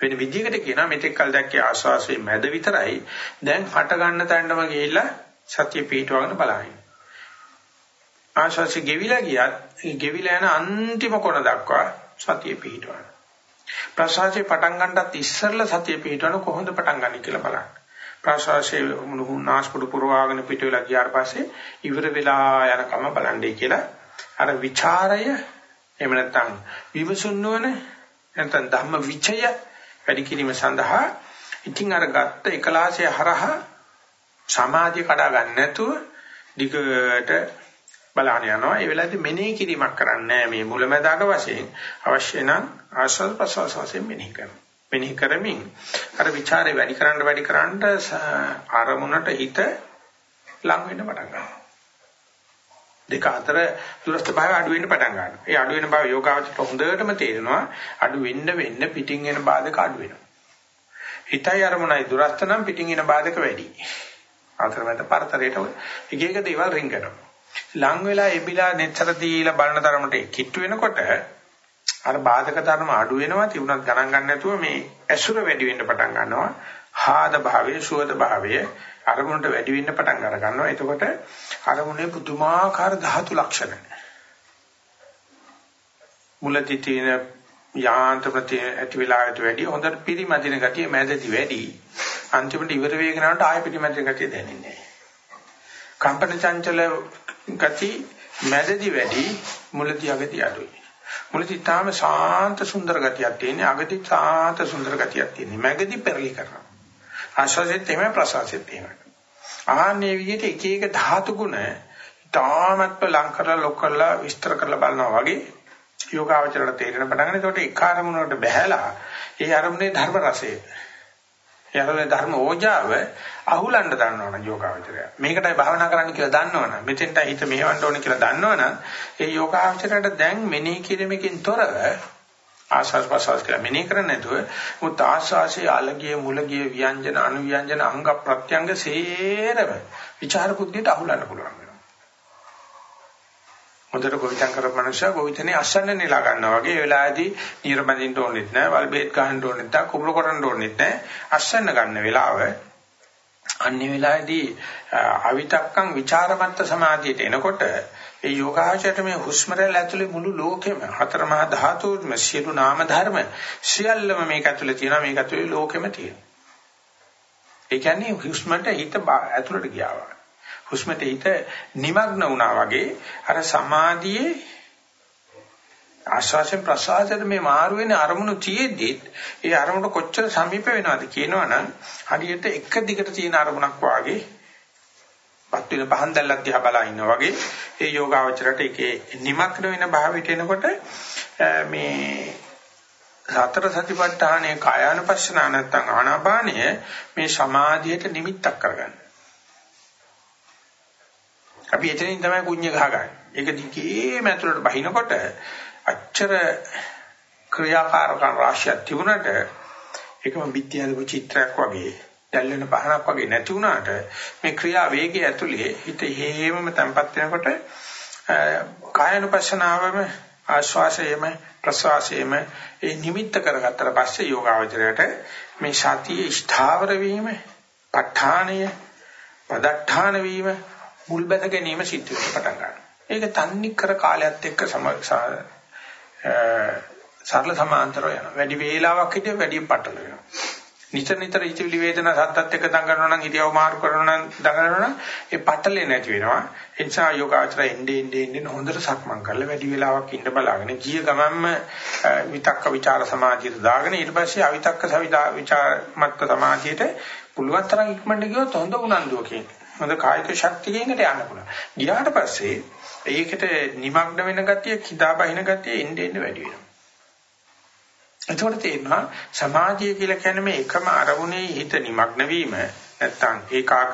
වෙන විදිහකට කියනවා මෙතෙක් කල් දැක්කේ ආශ්වාසයේ මැද විතරයි දැන් හට ගන්න තැනටම ගිහිල්ලා සතිය පිටවගෙන බලන්න. ආශාසි ගෙවිලා ගියත් ගෙවිලා යන අන්තිම කොන දක්වා සතිය පිහිටවන. ප්‍රසවාසයේ පටන් ගන්නත් ඉස්සෙල්ලා සතිය පිහිටවන කොහොමද පටන් ගන්න කියලා බලන්න. ප්‍රසවාසයේ මුහුණාස්පුඩු පුරවාගෙන පිට වෙලා ගියාට පස්සේ ඉවර වෙලා යන කම බලන්නේ කියලා අර ਵਿਚාරය එහෙම නැත්නම් විමසුන් නොවන නැත්නම් ධම්ම විචය වැඩි කිරීම සඳහා ඉතින් අර ගත්ත එකලාසය හරහා සමාධිය කඩා ගන්න නැතුව දිගට බලන්න යනවා. ඒ වෙලාවේදී මෙනෙහි කිරීමක් කරන්නේ මේ මුලැමැදාක වශයෙන් අවශ්‍ය නම් ආස්වාද ප්‍රසවාස වශයෙන් මෙනෙහි කරනවා. මෙනෙහි කරමින් අර ਵਿਚාරේ වැඩි කරන්න වැඩි කරන්න අරමුණට හිත ලං වෙන්න පටන් ගන්නවා. දෙක අතර දුරස්ත භාවය අඩු වෙන්න පටන් ගන්නවා. ඒ අඩු වෙන බව යෝගාවචරයට හොඳටම තේරෙනවා. අඩු වෙන්න වෙන්න පිටින් එන බාධක අඩු වෙනවා. හිතයි අරමුණයි දුරස්ත නම් පිටින් එන බාධක වැඩි. අතරමැද පරතරයට එක එක දේවල් රින් කරනවා. ලං වෙලා එබිලා netතර දීලා බලන තරමට කිට්ටු වෙනකොට අර බාධක ධර්ම අඩු වෙනවා තිබුණත් ගණන් ගන්න නැතුව මේ ඇසුර වැඩි වෙන්න පටන් ගන්නවා. හාද භාවයේ සුවද භාවයේ අරමුණට වැඩි වෙන්න පටන් අර ගන්නවා. එතකොට අරමුණේ පුදුමාකාර ධාතු ලක්ෂණ. මුලදී තියෙන යාන්ත්‍ර ප්‍රති ඇති වෙලාවට වැඩි හොඳට පිරිමැදින ගතිය මැදදී වැඩි. අන්තිමට ඉවර වේගෙන යනකොට ආයෙ පිරිමැදින ගතිය දැනෙන්නේ නැහැ. කම්පන චංචල ගති මැදදී වැඩි මුලදී අගදී අඩුයි. මුලදී තාම ශාන්ත සුන්දර ගතියක් තියෙනවා. අගදී ශාන්ත සුන්දර ගතියක් තියෙනවා. මැදදී පෙරලි කරනවා. ආශ්වාසෙත් එහෙමයි ප්‍රශ්වාසෙත් එහෙමයි. ආන්නේ විදිහට එක එක ධාතු ගුණ තාමත්ව ලං කරලා ලොක් කරලා විස්තර කරලා බලනවා වගේ යෝගාවචරයට තේරෙන පටන් ගන්න. ඒකට එක අරමුණකට බහැලා ඒ අරමුණේ ධර්ම රසය. ඒ අරමුණේ ධර්ම ඕජාව අහුලන්න දන්නවනම් යෝගාවචරය. මේකටයි භාවනා කරන්න කියලා දන්නවනම් මෙතෙන්ට හිත මෙහෙවන්න ඕනේ කියලා දන්නවනම් ඒ යෝගාවචරයට දැන් මෙනෙහි කිරීමකින් තොරව ආශාස් ප්‍රසවාස කියලා මෙනෙහි කරන්නේ නැතුව මුත් ආශාසයේ අලගිය මුලගිය ව්‍යංජන අනුව්‍යංජන අංග ප්‍රත්‍යංග සේරම විචාර බුද්ධියට අහුලන්න පුළුවන් වෙනවා. හොඳට ගොවිතැන් කරපු මනුස්සයා ගොවිතැනේ අසන්න නෙලා ගන්නවා වගේ. ඒ වෙලාවේදී නියර බඳින්න ඕනෙත් නැහැ, වල් බේත් ගහන්න ඕනෙත් නැහැ, කුඹුර කරන්න ඕනෙත් නැහැ. අසන්න ගන්න වෙලාව. අන්නේ වෙලාවේදී අවිතක්කම් ਵਿਚාරමත්ත සමාධියට එනකොට ඒ යෝගාචරයට මේ හුස්ම රැල්ල ඇතුලේ මුළු ලෝකෙම හතර මහා ධාතුම සියලු නාම ධර්ම සියල්ලම මේක ඇතුලේ තියෙනවා මේක ඇතුලේ ලෝකෙම තියෙනවා. ඒ කියන්නේ හුස්මට හිත ඇතුලට ගියා හුස්මට හිත নিমগ্ন වුණා වගේ අර සමාධියේ ආශ්වාසයෙන් ප්‍රශ්වාසයට මේ මාරු වෙන අරමුණු තියේදී ඒ අරමුණ කොච්චර සමීප වෙනවද කියනවනම් හරියට එක දිගට තියෙන අරමුණක් වාගේ පත් වෙන පහන් දැල්ලක් දිහා බලා ඉන්නා වගේ ඒ යෝගාවචරයට ඒකේ නිමක්න වෙන භාවයට එනකොට මේ සතර සතිපට්ඨානයේ කායානුපස්සනා නැත්තම් ආනාපානය මේ සමාධියට නිමිත්තක් කරගන්න. අපි එතනින් තමයි කුඤ්ඤ ගහගන්නේ. ඒක දිගේම ඇතුළට බහිනකොට අච්චර ක්‍රියාකාරකම් රාශියක් තිබුණට ඒකම පිටියදපු චිත්‍රයක් වගේ දැල්වෙන පහනක් වගේ නැති වුණාට මේ ක්‍රියා වේගය ඇතුලේ හිත හේමම තැම්පත් වෙනකොට කායනුපස්සනාවම ආශ්වාසයේම ප්‍රශ්වාසයේම ඒ නිමිත්ත කරගත්තට පස්සේ යෝගාවචරයට මේ සතිය ස්ථාවර වීම, ප ဋ ාණය, පදට්ඨාන වීම, මුල් බැඳ ගැනීම සිද්ධ වෙන්න පටන් ගන්නවා. ඒක තන්නේ කර කාලයත් එක්ක සම සරල සමාන්තරව යනවා. වැඩි වේලාවක් හිටිය වැඩි පටල වෙනවා. නිතර නිතර ඉතිවිලි වේදනා සත්‍යත් එක්ක දඟනවා නම් ඉරියව් මාරු කරනවා නම් දඟනවා නම් ඒ පටලේ නැති වෙනවා. ඒ නිසා යෝගාචරය එන්නේ එන්නේ එන්නේ හොඳට සක්මන් කරලා වැඩි වේලාවක් ඉඳ බලාගෙන ගිය ගමන්ම විතක්ක ਵਿਚාර සමාධියට දාගෙන ඊට පස්සේ අවිතක්ක සවිදා විචාරමත්ක සමාධියට පුළුවන් තරම් ඉක්මනට ගියොත් හොඳ උනන්දුවකින් හොඳ කායික ශක්තියකින් යන්න පුළුවන්. ගියාට පස්සේ ඒකට නිමග්න වෙන ගතිය කිදා බහින ගතිය එන්නේ එන්නේ වැඩි වෙනවා. එතකොට තේරෙනවා සමාධිය කියලා කියන්නේ මේ එකම අරමුණේ හිත නිමග්න වීම නැත්තම් ඒකාග්‍ර